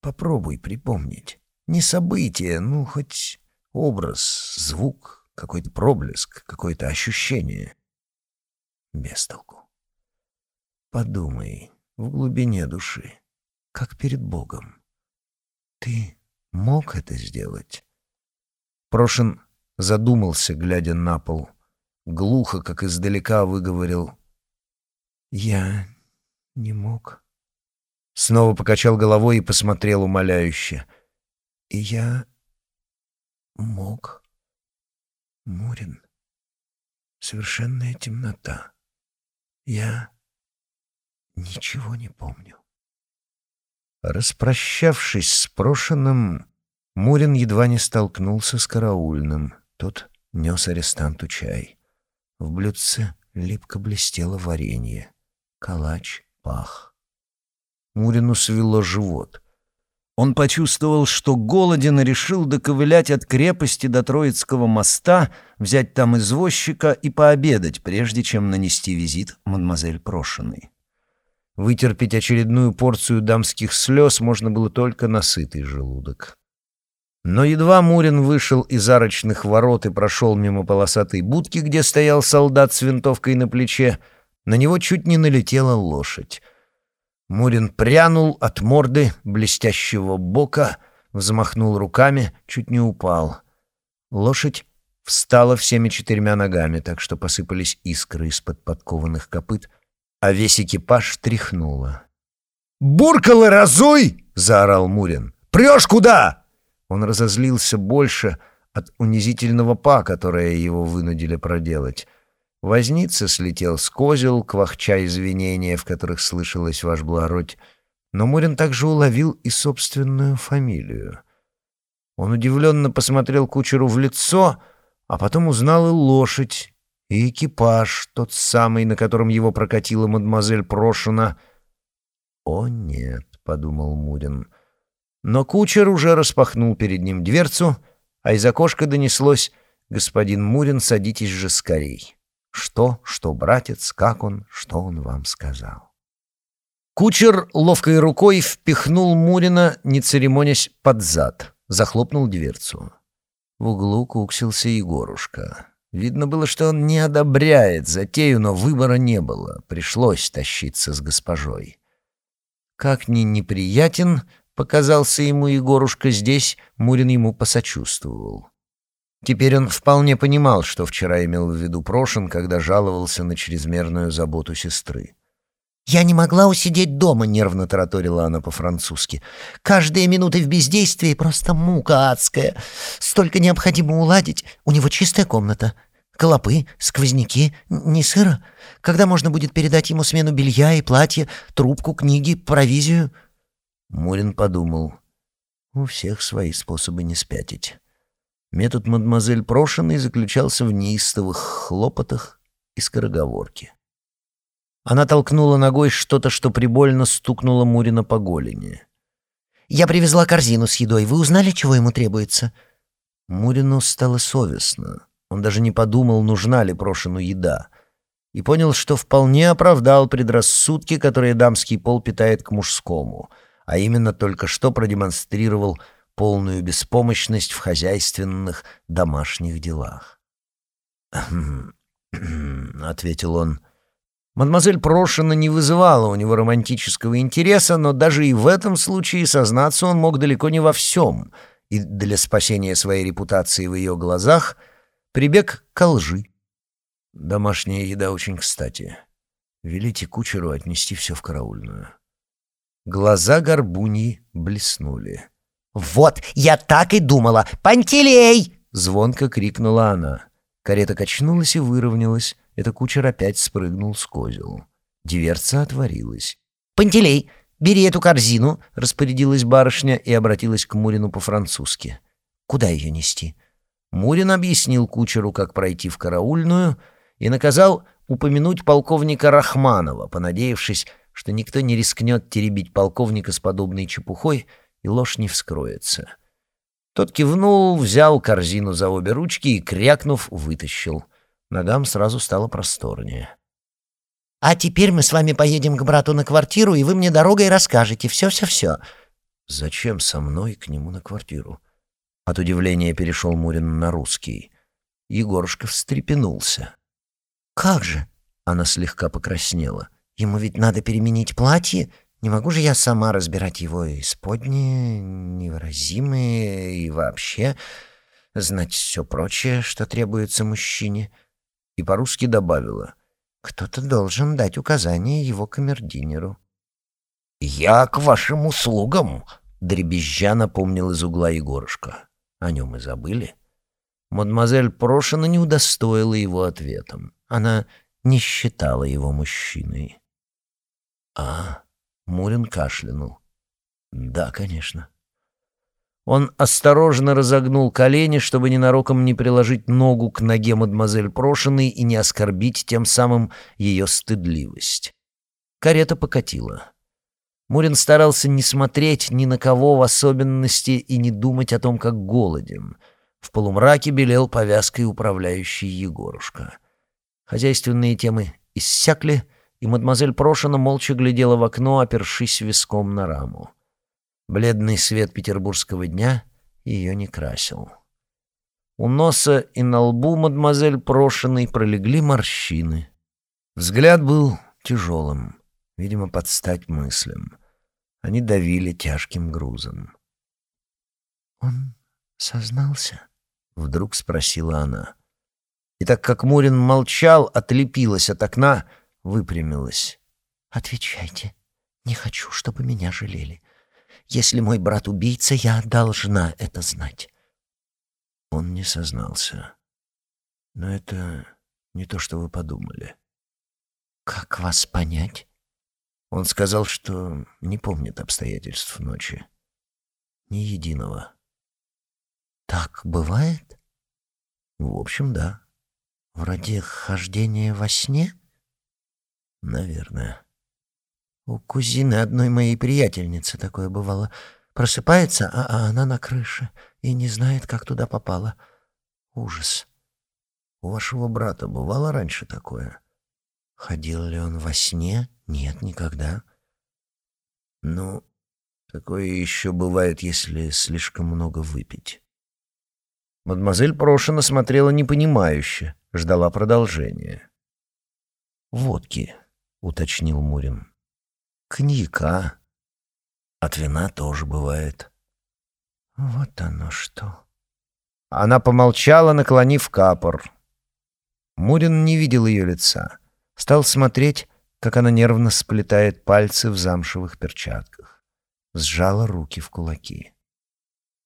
Speaker 2: Попробуй припомнить. Не событие, ну, хоть образ, звук, какой-то проблеск, какое-то ощущение. Без. Подумай в глубине души, как перед Богом. Ты мог это сделать? Прошин задумался, глядя на пол. Глухо, как издалека, выговорил. «Я не мог». Снова покачал головой и посмотрел умоляюще. И я мог. Мурин. Совершенная темнота. Я ничего не помню. Распрощавшись с прошенным, Мурин едва не столкнулся с караульным. Тот нес арестанту чай. В блюдце липко блестело варенье. Калач пах. Мурину свело живот. Он почувствовал, что голоден и решил доковылять от крепости до Троицкого моста, взять там извозчика и пообедать, прежде чем нанести визит мадемуазель Прошиной. Вытерпеть очередную порцию дамских слез можно было только на сытый желудок. Но едва Мурин вышел из арочных ворот и прошел мимо полосатой будки, где стоял солдат с винтовкой на плече, на него чуть не налетела лошадь — Мурин прянул от морды блестящего бока, взмахнул руками, чуть не упал. Лошадь встала всеми четырьмя ногами, так что посыпались искры из-под подкованных копыт, а весь экипаж тряхнуло. «Буркалы разуй!» — заорал Мурин. «Прешь куда?» Он разозлился больше от унизительного па, которое его вынудили проделать. Возница слетел с козел, квахча извинения, в которых слышалась ваш благородь, но Мурин также уловил и собственную фамилию. Он удивленно посмотрел кучеру в лицо, а потом узнал и лошадь, и экипаж, тот самый, на котором его прокатила мадемуазель Прошина. «О, нет», — подумал Мурин. Но кучер уже распахнул перед ним дверцу, а из окошка донеслось «Господин Мурин, садитесь же скорей». Что, что, братец, как он, что он вам сказал? Кучер ловкой рукой впихнул Мурина, не церемонясь, под зад, захлопнул дверцу. В углу куксился Егорушка. Видно было, что он не одобряет затею, но выбора не было. Пришлось тащиться с госпожой. Как ни неприятен показался ему Егорушка здесь, Мурин ему посочувствовал. Теперь он вполне понимал, что вчера имел в виду Прошин, когда жаловался на чрезмерную заботу сестры. «Я не могла усидеть дома», — нервно тараторила она по-французски. «Каждая минута в бездействии — просто мука адская. Столько необходимо уладить. У него чистая комната. Клопы, сквозняки, не сыро. Когда можно будет передать ему смену белья и платья, трубку, книги, провизию?» Мурин подумал. «У всех свои способы не спятить». Метод мадемуазель Прошиной заключался в неистовых хлопотах и скороговорке. Она толкнула ногой что-то, что прибольно стукнуло Мурина по голени. «Я привезла корзину с едой. Вы узнали, чего ему требуется?» Мурину стало совестно. Он даже не подумал, нужна ли Прошину еда. И понял, что вполне оправдал предрассудки, которые дамский пол питает к мужскому, а именно только что продемонстрировал – полную беспомощность в хозяйственных домашних делах. ответил он. Мадемуазель Прошина не вызывала у него романтического интереса, но даже и в этом случае сознаться он мог далеко не во всем, и для спасения своей репутации в ее глазах прибег к лжи. Домашняя еда очень кстати. Велите кучеру отнести все в караульную. Глаза горбуньи блеснули. «Вот, я так и думала! Пантелей!» — звонко крикнула она. Карета качнулась и выровнялась. Это кучер опять спрыгнул с козел. Дверца отворилась. «Пантелей, бери эту корзину!» — распорядилась барышня и обратилась к Мурину по-французски. Куда ее нести?
Speaker 1: Мурин объяснил кучеру, как пройти в караульную, и наказал упомянуть полковника Рахманова, понадеявшись, что никто не рискнет теребить полковника с подобной чепухой, и ложь не вскроется. Тот кивнул, взял корзину за обе ручки и, крякнув, вытащил. Ногам сразу стало просторнее.
Speaker 2: «А теперь мы с вами поедем к брату на квартиру, и вы мне дорогой расскажете все-все-все».
Speaker 1: «Зачем со мной к нему на квартиру?» От удивления перешел Мурин на русский. Егорушка встрепенулся.
Speaker 2: «Как же?» — она слегка покраснела. «Ему ведь надо переменить платье. Не могу же я сама разбирать его исподние, невыразимые и вообще знать все прочее, что требуется мужчине».
Speaker 1: И по-русски добавила.
Speaker 2: «Кто-то должен дать указания его камердинеру».
Speaker 1: «Я к вашим услугам», — дребезжа напомнил из угла Егорушка. О нем и забыли. Мадемуазель Прошина не удостоила его ответом. Она не считала его мужчиной. «А...» — Мурин кашлянул. «Да, конечно». Он осторожно разогнул колени, чтобы ненароком не приложить ногу к ноге мадемуазель Прошиной и не оскорбить тем самым ее стыдливость. Карета покатила. Мурин старался не смотреть ни на кого в особенности и не думать о том, как голоден. В полумраке белел повязкой управляющий Егорушка. Хозяйственные темы иссякли, и мадемуазель Прошина молча глядела в окно, опершись виском на раму. Бледный свет петербургского дня ее не красил. У носа и на лбу мадемуазель Прошиной пролегли морщины. Взгляд был тяжелым видимо, под стать мыслям. Они давили тяжким грузом.
Speaker 2: «Он сознался?»
Speaker 1: — вдруг спросила она. И так как Мурин молчал, отлепилась от окна, выпрямилась.
Speaker 2: «Отвечайте. Не хочу, чтобы меня жалели. Если мой брат убийца, я должна это знать».
Speaker 1: Он не сознался. Но это не то, что вы подумали.
Speaker 2: «Как вас понять?»
Speaker 1: Он сказал, что не помнит обстоятельств ночи. Ни единого.
Speaker 2: Так бывает?
Speaker 1: В общем, да.
Speaker 2: Вроде хождения во сне?
Speaker 1: Наверное.
Speaker 2: У кузины одной моей приятельницы такое бывало. Просыпается, а, а она на крыше и не знает, как туда попала. Ужас.
Speaker 1: У вашего брата бывало раньше такое?
Speaker 2: Ходил ли он во сне? Нет, никогда.
Speaker 1: Ну, такое еще бывает, если слишком много выпить. Мадемуазель Прошина смотрела непонимающе, ждала продолжения. «Водки», — уточнил Мурин. «Коньяка. От вина тоже бывает».
Speaker 2: «Вот оно что».
Speaker 1: Она помолчала, наклонив капор. Мурин не видел ее лица. Стал смотреть как она нервно сплетает пальцы в замшевых перчатках. Сжала руки в кулаки.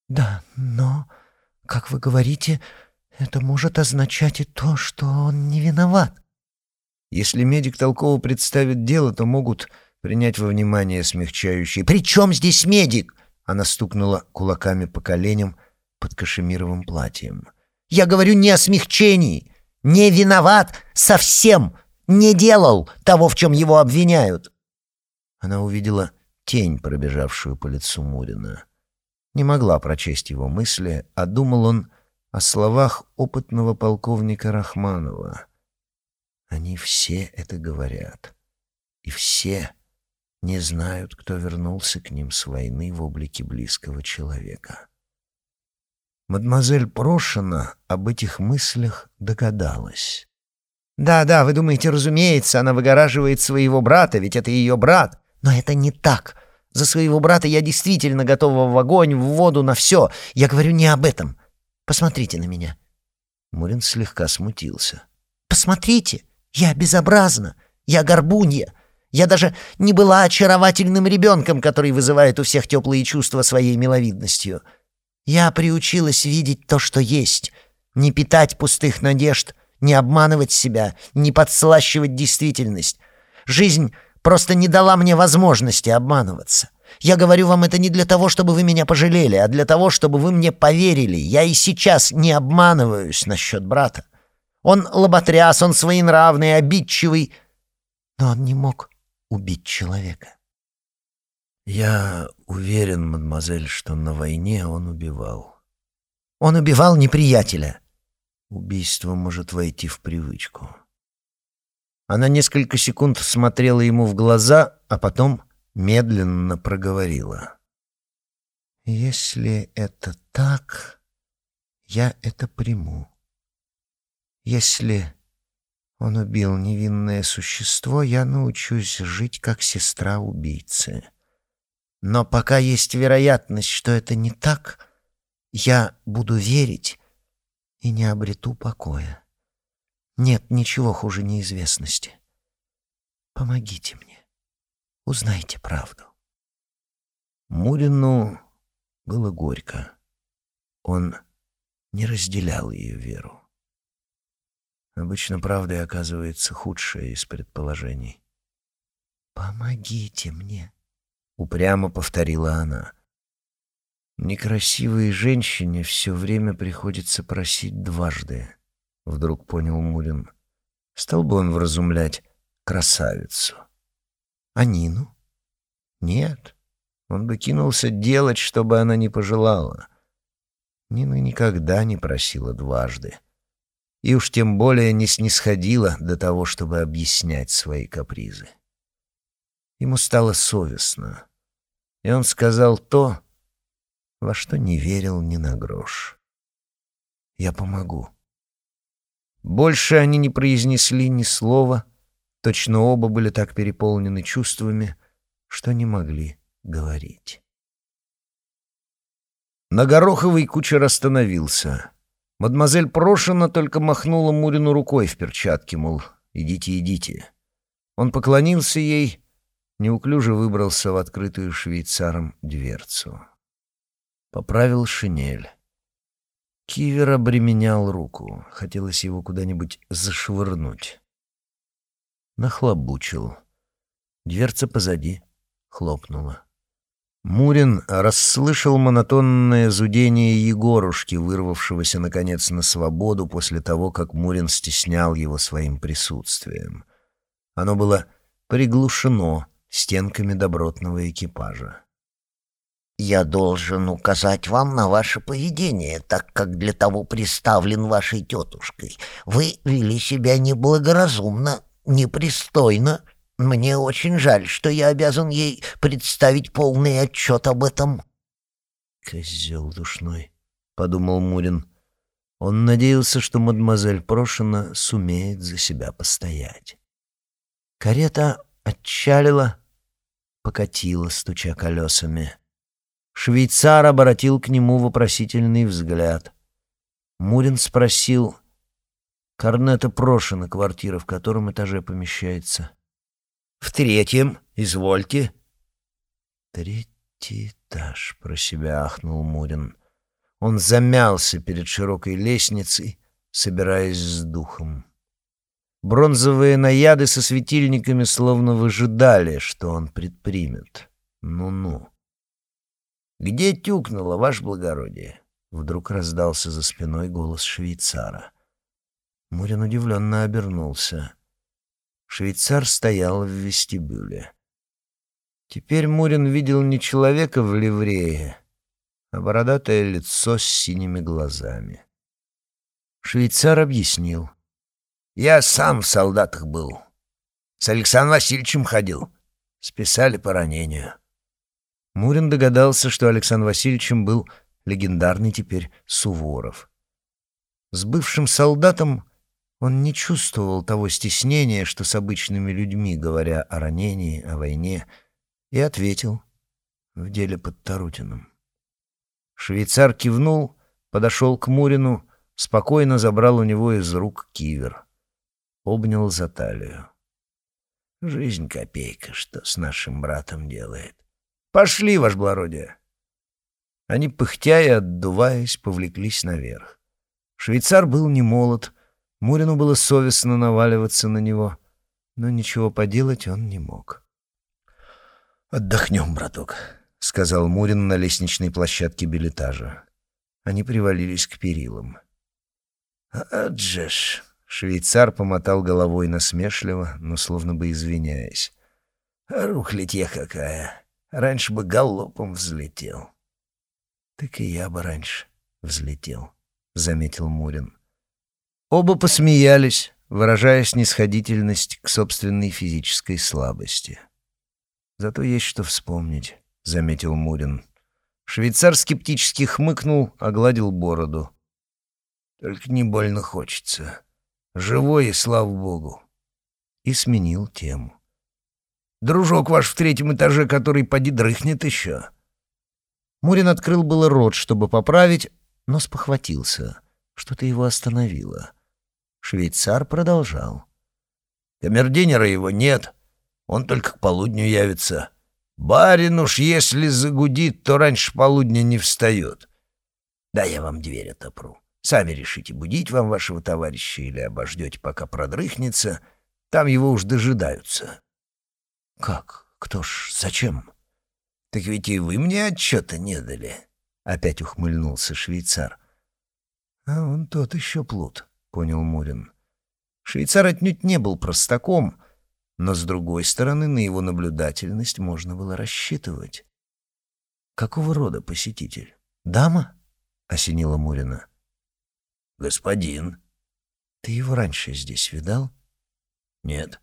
Speaker 2: «Да, но, как вы говорите, это может означать и то, что он не виноват».
Speaker 1: Если медик толково представит дело, то могут принять во внимание смягчающие.
Speaker 2: «При чем здесь медик?»
Speaker 1: Она стукнула кулаками по коленям под кашемировым платьем.
Speaker 2: «Я говорю не о смягчении. Не виноват совсем не делал того, в чем его обвиняют.
Speaker 1: Она увидела тень, пробежавшую по лицу Мурина. Не могла прочесть его мысли, а думал он о словах опытного полковника Рахманова. Они все это говорят. И все не знают, кто вернулся к ним с войны в облике близкого человека. Мадемуазель Прошина об этих мыслях догадалась.
Speaker 2: Да, да, вы думаете, разумеется, она выгораживает своего брата, ведь это ее брат. Но это не так. За своего брата я действительно готова в огонь, в воду, на все. Я говорю не об этом. Посмотрите на меня.
Speaker 1: Мурин слегка смутился.
Speaker 2: Посмотрите, я безобразна, я горбунья. Я даже не была очаровательным ребенком, который вызывает у всех теплые чувства своей миловидностью. Я приучилась видеть то, что есть, не питать пустых надежд — не обманывать себя, не подслащивать действительность. Жизнь просто не дала мне возможности обманываться. Я говорю вам это не для того, чтобы вы меня пожалели, а для того, чтобы вы мне поверили. Я и сейчас не обманываюсь насчет брата. Он лоботряс, он своенравный, обидчивый, но он не мог убить человека.
Speaker 1: Я уверен, мадемуазель, что на войне он убивал.
Speaker 2: Он убивал неприятеля.
Speaker 1: Убийство может войти в привычку. Она несколько секунд смотрела ему в глаза, а потом медленно проговорила. «Если это так, я это приму. Если он убил невинное существо, я научусь жить как сестра убийцы. Но пока есть вероятность, что это не так, я буду верить и не обрету покоя. Нет ничего хуже неизвестности. Помогите мне. Узнайте правду. Мурину было горько. Он не разделял ее веру. Обычно правдой оказывается худшее из предположений. «Помогите мне», — упрямо повторила она. «Некрасивой женщине все время приходится просить дважды», — вдруг понял Мурин. Стал бы он вразумлять красавицу. А Нину? Нет, он бы кинулся делать, чтобы она не пожелала. Нина никогда не просила дважды. И уж тем более не снисходила до того, чтобы объяснять свои капризы. Ему стало совестно, и он сказал то, во что не верил ни на грош. «Я помогу». Больше они не произнесли ни слова, точно оба были так переполнены чувствами, что не могли говорить. На Гороховой кучер остановился. Мадемуазель Прошина только махнула Мурину рукой в перчатке, мол, идите, идите. Он поклонился ей неуклюже выбрался в открытую швейцаром дверцу. Поправил шинель. Кивер обременял руку. Хотелось его куда-нибудь зашвырнуть. Нахлобучил. Дверца позади хлопнула. Мурин расслышал монотонное зудение Егорушки, вырвавшегося, наконец, на свободу после того, как Мурин стеснял его своим присутствием. Оно было приглушено, стенками добротного экипажа.
Speaker 2: «Я должен указать вам на ваше поведение, так как для того приставлен вашей тетушкой. Вы вели себя неблагоразумно, непристойно. Мне очень жаль, что я обязан ей представить полный отчет об этом».
Speaker 1: «Козел душной», — подумал Мурин. Он надеялся, что мадемуазель Прошина сумеет за себя постоять. Карета отчалила, покатила, стуча колесами. Швейцар обратил к нему вопросительный взгляд. Мурин спросил, «Корнета Прошина, квартира в котором этаже помещается?» «В третьем, извольте». «Третий этаж», — про себя ахнул Мурин. Он замялся перед широкой лестницей, собираясь с духом. Бронзовые наяды со светильниками словно выжидали, что он предпримет. Ну-ну. «Где тюкнуло, ваше благородие?» Вдруг раздался за спиной голос швейцара. Мурин удивленно обернулся. Швейцар стоял в вестибюле. Теперь Мурин видел не человека в ливрее, а бородатое лицо с синими глазами. Швейцар объяснил — я сам в солдатах был. С Александром Васильевичем ходил. Списали по ранению. Мурин догадался, что Александр Васильевичем был легендарный теперь Суворов. С бывшим солдатом он не чувствовал того стеснения, что с обычными людьми, говоря о ранении, о войне, и ответил в деле под Тарутиным. Швейцар кивнул, подошел к Мурину, спокойно забрал у него из рук кивер обнял за талию. «Жизнь копейка, что с нашим братом делает. Пошли, ваш благородие!» Они, пыхтя и отдуваясь, повлеклись наверх. Швейцар был не молод, Мурину было совестно наваливаться на него, но ничего поделать он не мог. «Отдохнем, браток», сказал Мурин на лестничной площадке билетажа. Они привалились к перилам.
Speaker 2: «Аджеш!»
Speaker 1: — швейцар помотал головой насмешливо, но словно бы извиняясь.
Speaker 2: «Рухлядья какая! Раньше бы галопом взлетел».
Speaker 1: «Так и я бы раньше взлетел», — заметил Мурин. Оба посмеялись, выражая снисходительность к собственной физической слабости. «Зато есть что вспомнить», — заметил Мурин. Швейцар скептически хмыкнул, огладил бороду.
Speaker 2: «Только не больно хочется. Живой и слава богу».
Speaker 1: И сменил тему.
Speaker 2: «Дружок ваш в третьем этаже, который поди дрыхнет еще».
Speaker 1: Мурин открыл было рот, чтобы поправить, но спохватился. Что-то его остановило. Швейцар продолжал.
Speaker 2: «Камердинера его нет. Он только к полудню явится. Барин уж если загудит, то раньше полудня не встает. Да я вам дверь отопру. Сами решите, будить вам вашего товарища или обождете, пока продрыхнется. Там его уж дожидаются».
Speaker 1: «Как? Кто ж? Зачем?»
Speaker 2: «Так ведь и вы мне отчета не дали», — опять ухмыльнулся швейцар.
Speaker 1: «А он тот еще плут», — понял Мурин. Швейцар отнюдь не был простаком, но, с другой стороны, на его наблюдательность можно было рассчитывать. «Какого рода посетитель? Дама?» — осенила Мурина.
Speaker 2: «Господин».
Speaker 1: «Ты его раньше здесь видал?»
Speaker 2: «Нет».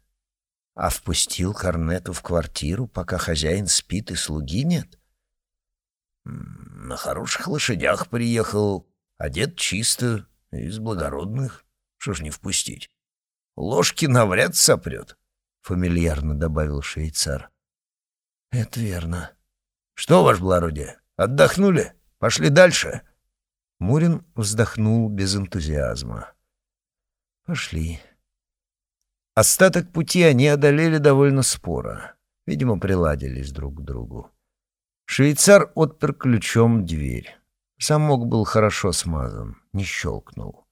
Speaker 1: «А впустил Корнету в квартиру, пока хозяин спит и слуги нет?»
Speaker 2: «На хороших лошадях приехал, одет чисто, из благородных. Что ж не впустить? Ложки навряд сопрет». — фамильярно добавил швейцар.
Speaker 1: «Это верно».
Speaker 2: «Что, ваше благородие, отдохнули? Пошли дальше?»
Speaker 1: Мурин вздохнул без энтузиазма. «Пошли». Остаток пути они одолели довольно споро. Видимо, приладились друг к другу. Швейцар отпер ключом дверь. Замок был хорошо смазан, не щелкнул.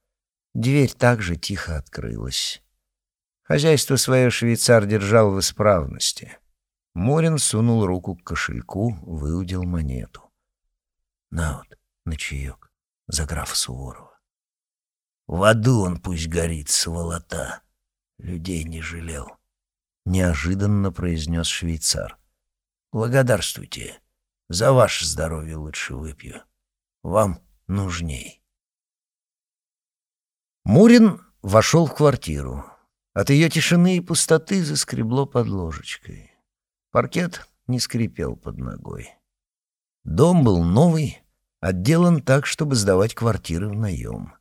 Speaker 1: Дверь также тихо открылась. Хозяйство свое швейцар держал в исправности. Морин сунул руку к кошельку, выудил монету. На вот, на чаек, за графа Суворова.
Speaker 2: В аду он пусть горит, сволота. Людей не жалел.
Speaker 1: Неожиданно произнес швейцар.
Speaker 2: Благодарствуйте. За ваше здоровье лучше выпью. Вам нужней.
Speaker 1: Мурин вошел в квартиру. От ее тишины и пустоты заскребло под ложечкой. Паркет не скрипел под ногой. Дом был новый, отделан так, чтобы сдавать квартиры в наем.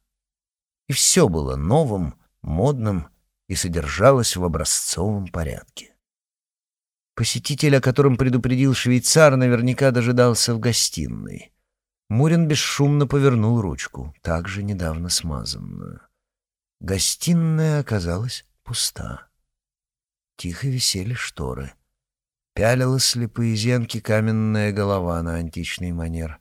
Speaker 1: И все было новым, модным и содержалось в образцовом порядке. Посетитель, о котором предупредил швейцар, наверняка дожидался в гостиной. Мурин бесшумно повернул ручку, также недавно смазанную. Гостиная оказалась пуста. Тихо висели шторы. Пялила слепые зенки каменная голова на античный манер.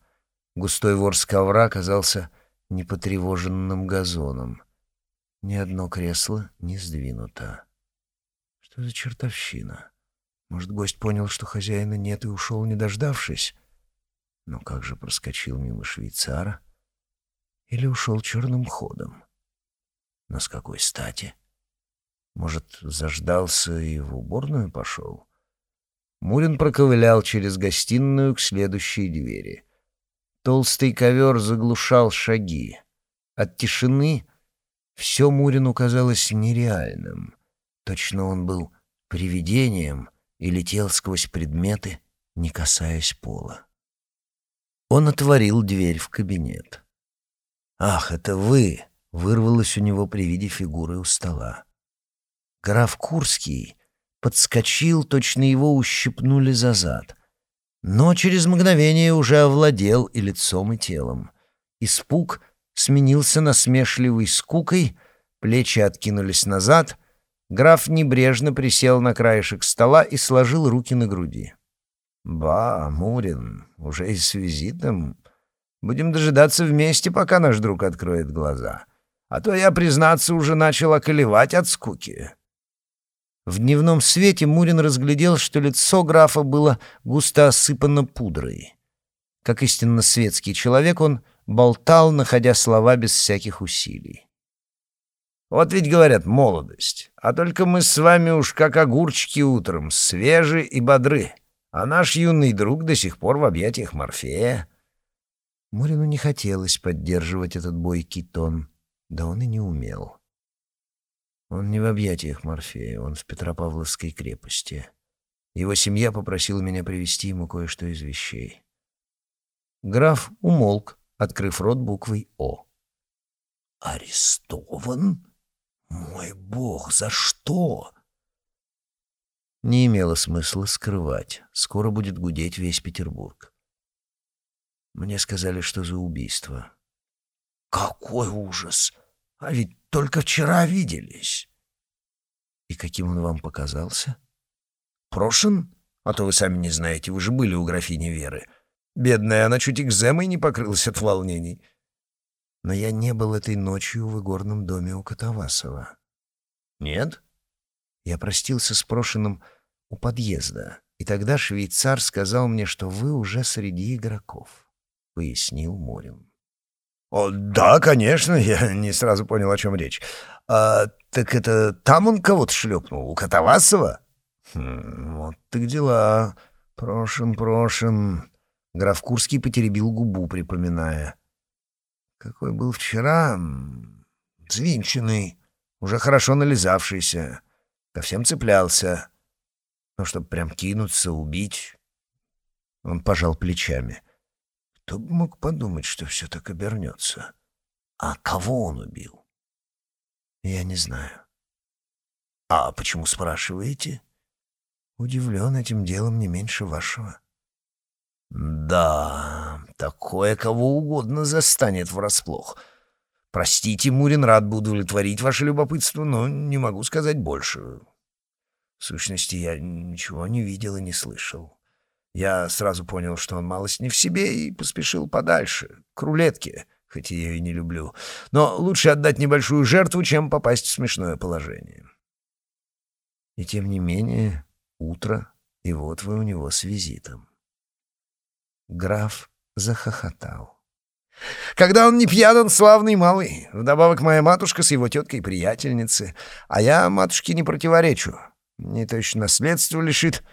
Speaker 1: Густой ворс ковра казался непотревоженным газоном. Ни одно кресло не сдвинуто. Что за чертовщина? Может, гость понял, что хозяина нет и ушел, не дождавшись? Но как же проскочил мимо швейцара? Или ушел черным ходом? Но с какой стати? — может, заждался и в уборную пошел? Мурин проковылял через гостиную к следующей двери. Толстый ковер заглушал шаги. От тишины все Мурину казалось нереальным. Точно он был привидением и летел сквозь предметы, не касаясь пола. Он отворил дверь в кабинет. «Ах, это вы!» — вырвалось у него при виде фигуры у стола. Граф Курский подскочил, точно его ущипнули за зад. Но через мгновение уже овладел и лицом, и телом. Испуг сменился насмешливой скукой, плечи откинулись назад, граф небрежно присел на краешек стола и сложил руки на груди. «Ба, Мурин, уже и с визитом. Будем дожидаться вместе, пока наш друг откроет глаза. А то я, признаться, уже начал околевать от скуки». В дневном свете Мурин разглядел, что лицо графа было густо осыпано пудрой. Как истинно светский человек, он болтал, находя слова без всяких усилий. «Вот ведь говорят, молодость, а только мы с вами уж как огурчики утром, свежи и бодры, а наш юный друг до сих пор в объятиях Морфея». Мурину не хотелось поддерживать этот бойкий тон, да он и не умел. Он не в объятиях Морфея, он в Петропавловской крепости. Его семья попросила меня привезти ему кое-что из вещей. Граф умолк, открыв рот буквой «О».
Speaker 2: «Арестован? Мой бог, за что?»
Speaker 1: Не имело смысла скрывать. Скоро будет гудеть весь Петербург. Мне сказали, что за убийство.
Speaker 2: «Какой ужас! А ведь только вчера виделись».
Speaker 1: «И каким он вам показался?»
Speaker 2: «Прошен? А то вы сами не знаете, вы же были у графини Веры. Бедная, она чуть экземой не покрылась от волнений».
Speaker 1: «Но я не был этой ночью в игорном доме у Катавасова».
Speaker 2: «Нет?»
Speaker 1: Я простился с Прошиным у подъезда, и тогда швейцар сказал мне, что вы уже среди игроков», — пояснил Морин.
Speaker 2: «О, да, конечно, я не сразу понял, о чем речь. А, так это там он кого-то шлепнул, у Катавасова?»
Speaker 1: хм, «Вот так дела. Прошен, прошен». Граф Курский потеребил губу, припоминая. «Какой был вчера? Звинченный, уже хорошо нализавшийся, ко всем цеплялся. Но чтобы прям кинуться, убить...» Он пожал плечами. Кто бы мог подумать, что все так обернется? А кого он убил? Я не знаю. А почему спрашиваете? Удивлен этим делом не меньше вашего. Да, такое кого угодно застанет врасплох. Простите, Мурин, рад буду удовлетворить ваше любопытство, но не могу сказать больше. В сущности, я ничего не видел и не слышал. Я сразу понял, что он малость не в себе, и поспешил подальше, к рулетке, хоть я ее и не люблю. Но лучше отдать небольшую жертву, чем попасть в смешное положение. И тем не менее, утро, и вот вы у него с визитом. Граф захохотал. Когда он не пьян, он славный малый. Вдобавок моя матушка с его теткой приятельницы. А я матушке не противоречу. Мне точно наследство лишит,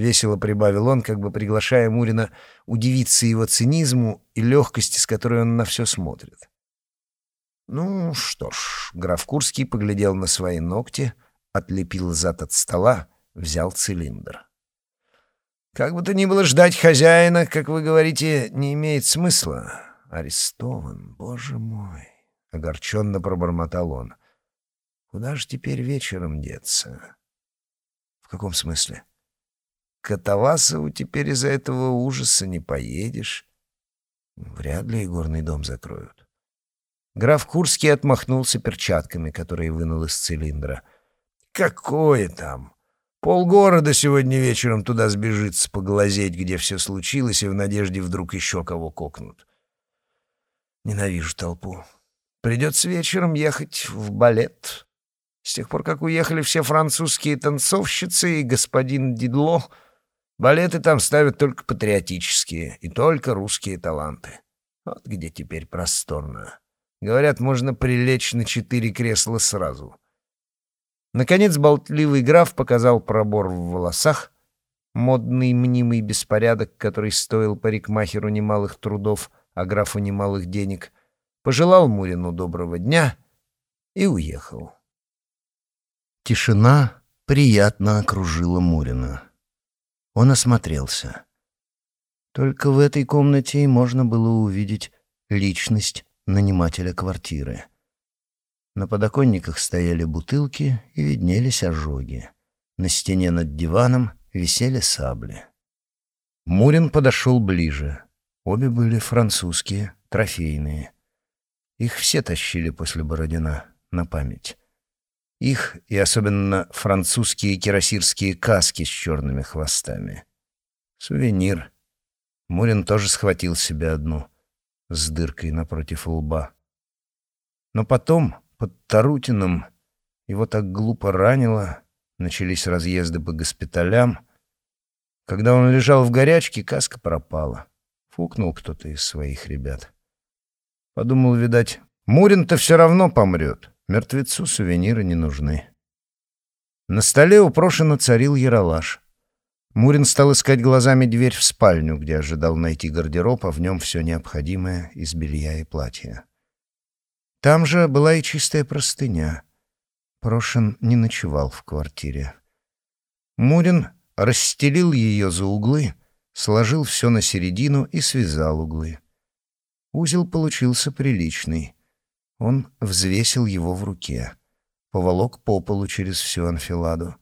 Speaker 1: Весело прибавил он, как бы приглашая Мурина удивиться его цинизму и легкости, с которой он на все смотрит. Ну что ж, граф Курский поглядел на свои ногти, отлепил зад от стола, взял цилиндр. Как бы то ни было ждать хозяина, как вы говорите, не имеет смысла. Арестован, боже мой, — огорченно пробормотал он. Куда же теперь вечером деться? Каком смысле? Катавасову теперь из-за этого ужаса не поедешь. Вряд ли игорный дом закроют. Граф Курский отмахнулся перчатками, которые вынул из цилиндра. «Какое там? Полгорода сегодня вечером туда сбежится поглазеть, где все случилось, и в надежде вдруг еще кого кокнут. Ненавижу толпу. Придется вечером ехать в балет. С тех пор, как уехали все французские танцовщицы и господин Дидло, Балеты там ставят только патриотические и только русские таланты. Вот где теперь просторно. Говорят, можно прилечь на четыре кресла сразу. Наконец болтливый граф показал пробор в волосах, модный мнимый беспорядок, который стоил парикмахеру немалых трудов, а графу немалых денег, пожелал Мурину доброго дня и уехал. Тишина приятно окружила Мурина. Он осмотрелся. Только в этой комнате и можно было увидеть личность нанимателя квартиры. На подоконниках стояли бутылки и виднелись ожоги. На стене над диваном висели сабли. Мурин подошел ближе. Обе были французские, трофейные. Их все тащили после Бородина на память. Их и особенно французские кирасирские каски с черными хвостами. Сувенир. Мурин тоже схватил себе одну с дыркой напротив лба. Но потом, под Тарутиным, его так глупо ранило, Начались разъезды по госпиталям. Когда он лежал в горячке, каска пропала. Фукнул кто-то из своих ребят. Подумал, видать, Мурин-то все равно помрет. Мертвецу сувениры не нужны. На столе у Прошина царил яролаж. Мурин стал искать глазами дверь в спальню, где ожидал найти гардероб, а в нем все необходимое из белья и платья. Там же была и чистая простыня. Прошин не ночевал в квартире. Мурин расстелил ее за углы, сложил все на середину и связал углы. Узел получился приличный. Он взвесил его в руке, поволок по полу через всю анфиладу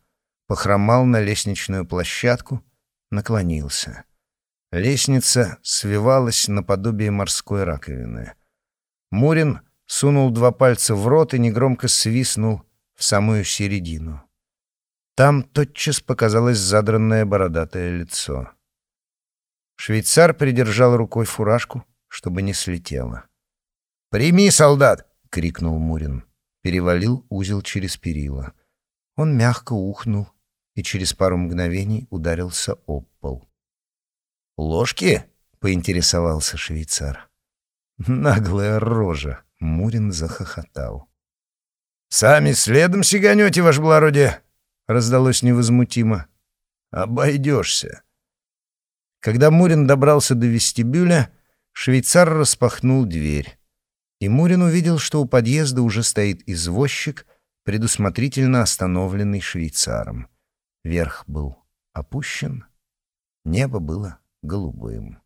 Speaker 1: похромал на лестничную площадку, наклонился. Лестница свивалась наподобие морской раковины. Мурин сунул два пальца в рот и негромко свистнул в самую середину. Там тотчас показалось задранное бородатое лицо. Швейцар придержал рукой фуражку, чтобы не слетело. «Прими, солдат!» — крикнул Мурин. Перевалил узел через перила. Он мягко ухнул и через пару мгновений ударился об пол. «Ложки?» — поинтересовался швейцар. «Наглая рожа!» — Мурин захохотал. «Сами следом сиганете, ваше благородие!» — раздалось невозмутимо. «Обойдешься!» Когда Мурин добрался до вестибюля, швейцар распахнул дверь. И Мурин увидел, что у подъезда уже стоит извозчик, предусмотрительно остановленный швейцаром. Верх был опущен, небо было голубым.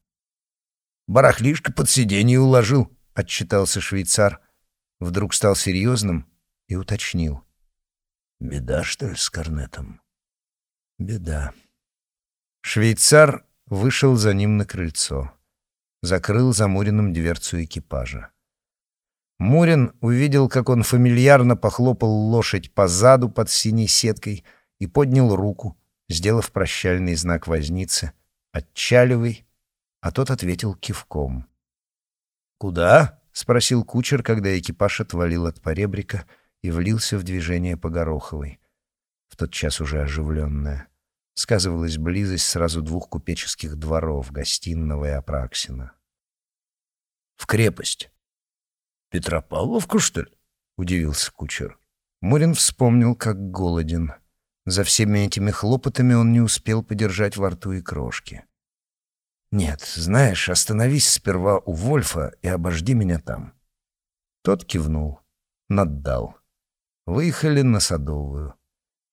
Speaker 1: «Барахлишко под сиденье уложил», — отчитался швейцар. Вдруг стал серьезным и уточнил. «Беда, что ли, с корнетом?» «Беда». Швейцар вышел за ним на крыльцо. Закрыл за Муриным дверцу экипажа. Мурин увидел, как он фамильярно похлопал лошадь по заду под синей сеткой — и поднял руку, сделав прощальный знак вознице «Отчаливай», а тот ответил кивком. «Куда?» — спросил кучер, когда экипаж отвалил от поребрика и влился в движение по Гороховой. В тот час уже оживленная. Сказывалась близость сразу двух купеческих дворов, гостиного и Апраксина. «В крепость». «Петропавловку, что ли?» — удивился кучер. Мурин вспомнил, как голоден. За всеми этими хлопотами он не успел подержать во рту и крошки. «Нет, знаешь, остановись сперва у Вольфа и обожди меня там». Тот кивнул, наддал. Выехали на Садовую.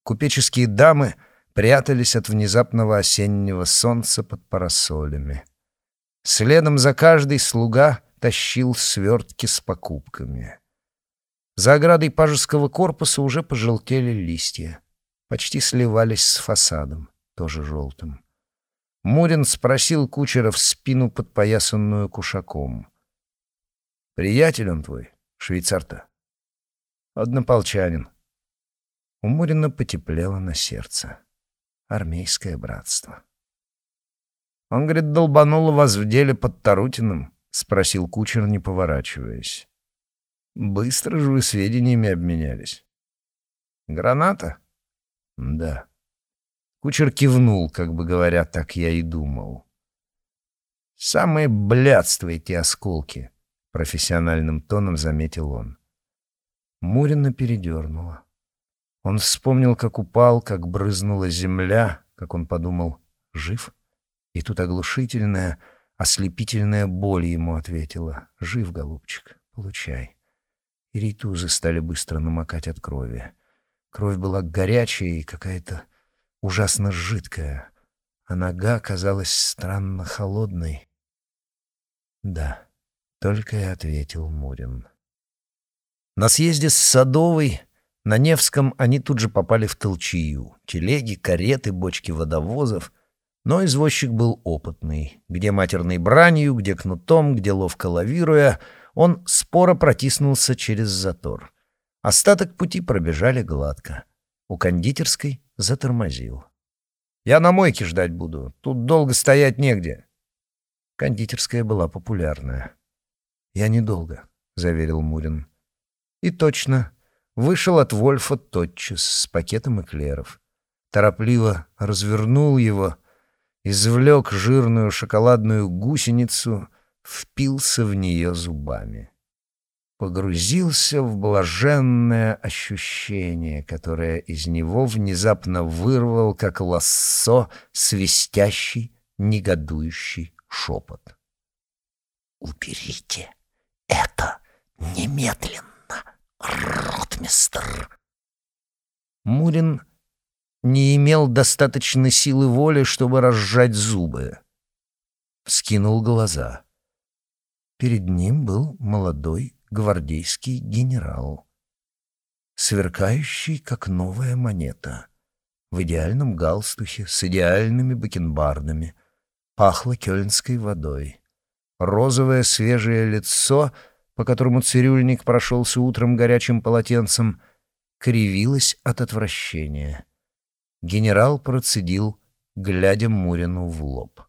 Speaker 1: Купеческие дамы прятались от внезапного осеннего солнца под парасолями. Следом за каждой слуга тащил свертки с покупками. За оградой пажеского корпуса уже пожелтели листья почти сливались с фасадом, тоже желтым. Мурин спросил кучера в спину, подпоясанную кушаком. «Приятель он твой, швейцар-то?» «Однополчанин». У Мурина потеплело на сердце. Армейское братство. «Он, говорит, долбанул вас в деле под Тарутиным?» — спросил кучер, не поворачиваясь. «Быстро же вы сведениями обменялись». «Граната?» Да. Кучер кивнул, как бы говоря, так я и думал. «Самые блядства эти осколки», — профессиональным тоном заметил он. Мурина передернула. Он вспомнил, как упал, как брызнула земля, как он подумал «жив?» И тут оглушительная, ослепительная боль ему ответила «жив, голубчик, получай». И рейтузы стали быстро намокать от крови. Кровь была горячая и какая-то ужасно жидкая, а нога казалась странно холодной. «Да», — только и ответил Мурин. На съезде с Садовой на Невском они тут же попали в толчию. Телеги, кареты, бочки водовозов. Но извозчик был опытный. Где матерной бранью, где кнутом, где ловко лавируя, он споро протиснулся через затор — Остаток пути пробежали гладко. У кондитерской затормозил. «Я на мойке ждать буду. Тут долго стоять негде». Кондитерская была популярная. «Я недолго», — заверил Мурин. И точно, вышел от Вольфа тотчас с пакетом эклеров. торопливо развернул его, извлек жирную шоколадную гусеницу, впился в нее зубами. Погрузился в блаженное ощущение, которое из него внезапно вырвал, как лассо, свистящий, негодующий шепот.
Speaker 2: «Уберите это немедленно, ротмистр!»
Speaker 1: Мурин не имел достаточно силы воли, чтобы разжать зубы. Скинул глаза. Перед ним был молодой гвардейский генерал, сверкающий, как новая монета, в идеальном галстухе с идеальными бакенбардами, пахло кёльнской водой. Розовое свежее лицо, по которому цирюльник прошелся утром горячим полотенцем, кривилось от отвращения. Генерал процедил, глядя Мурину в лоб.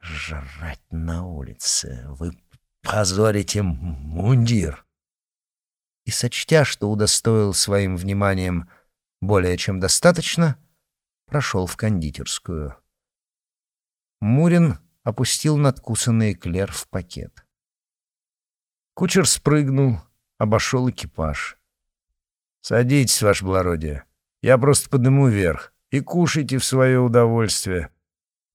Speaker 1: «Жрать на улице! Вы позорите мундир!» И, сочтя, что удостоил своим вниманием более чем достаточно, прошел в кондитерскую. Мурин опустил надкусанный эклер в пакет. Кучер спрыгнул, обошел экипаж. «Садитесь, ваше благородие. Я просто подниму вверх. И кушайте в свое удовольствие».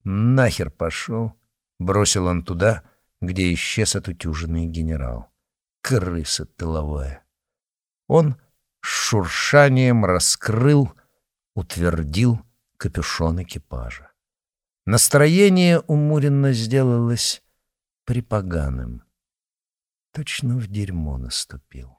Speaker 1: «Нахер пошел!» — бросил он туда, где исчез отутюженный генерал. «Крыса тыловая!» Он с шуршанием раскрыл, утвердил капюшон экипажа. Настроение у Мурина сделалось припоганым. Точно в дерьмо наступил.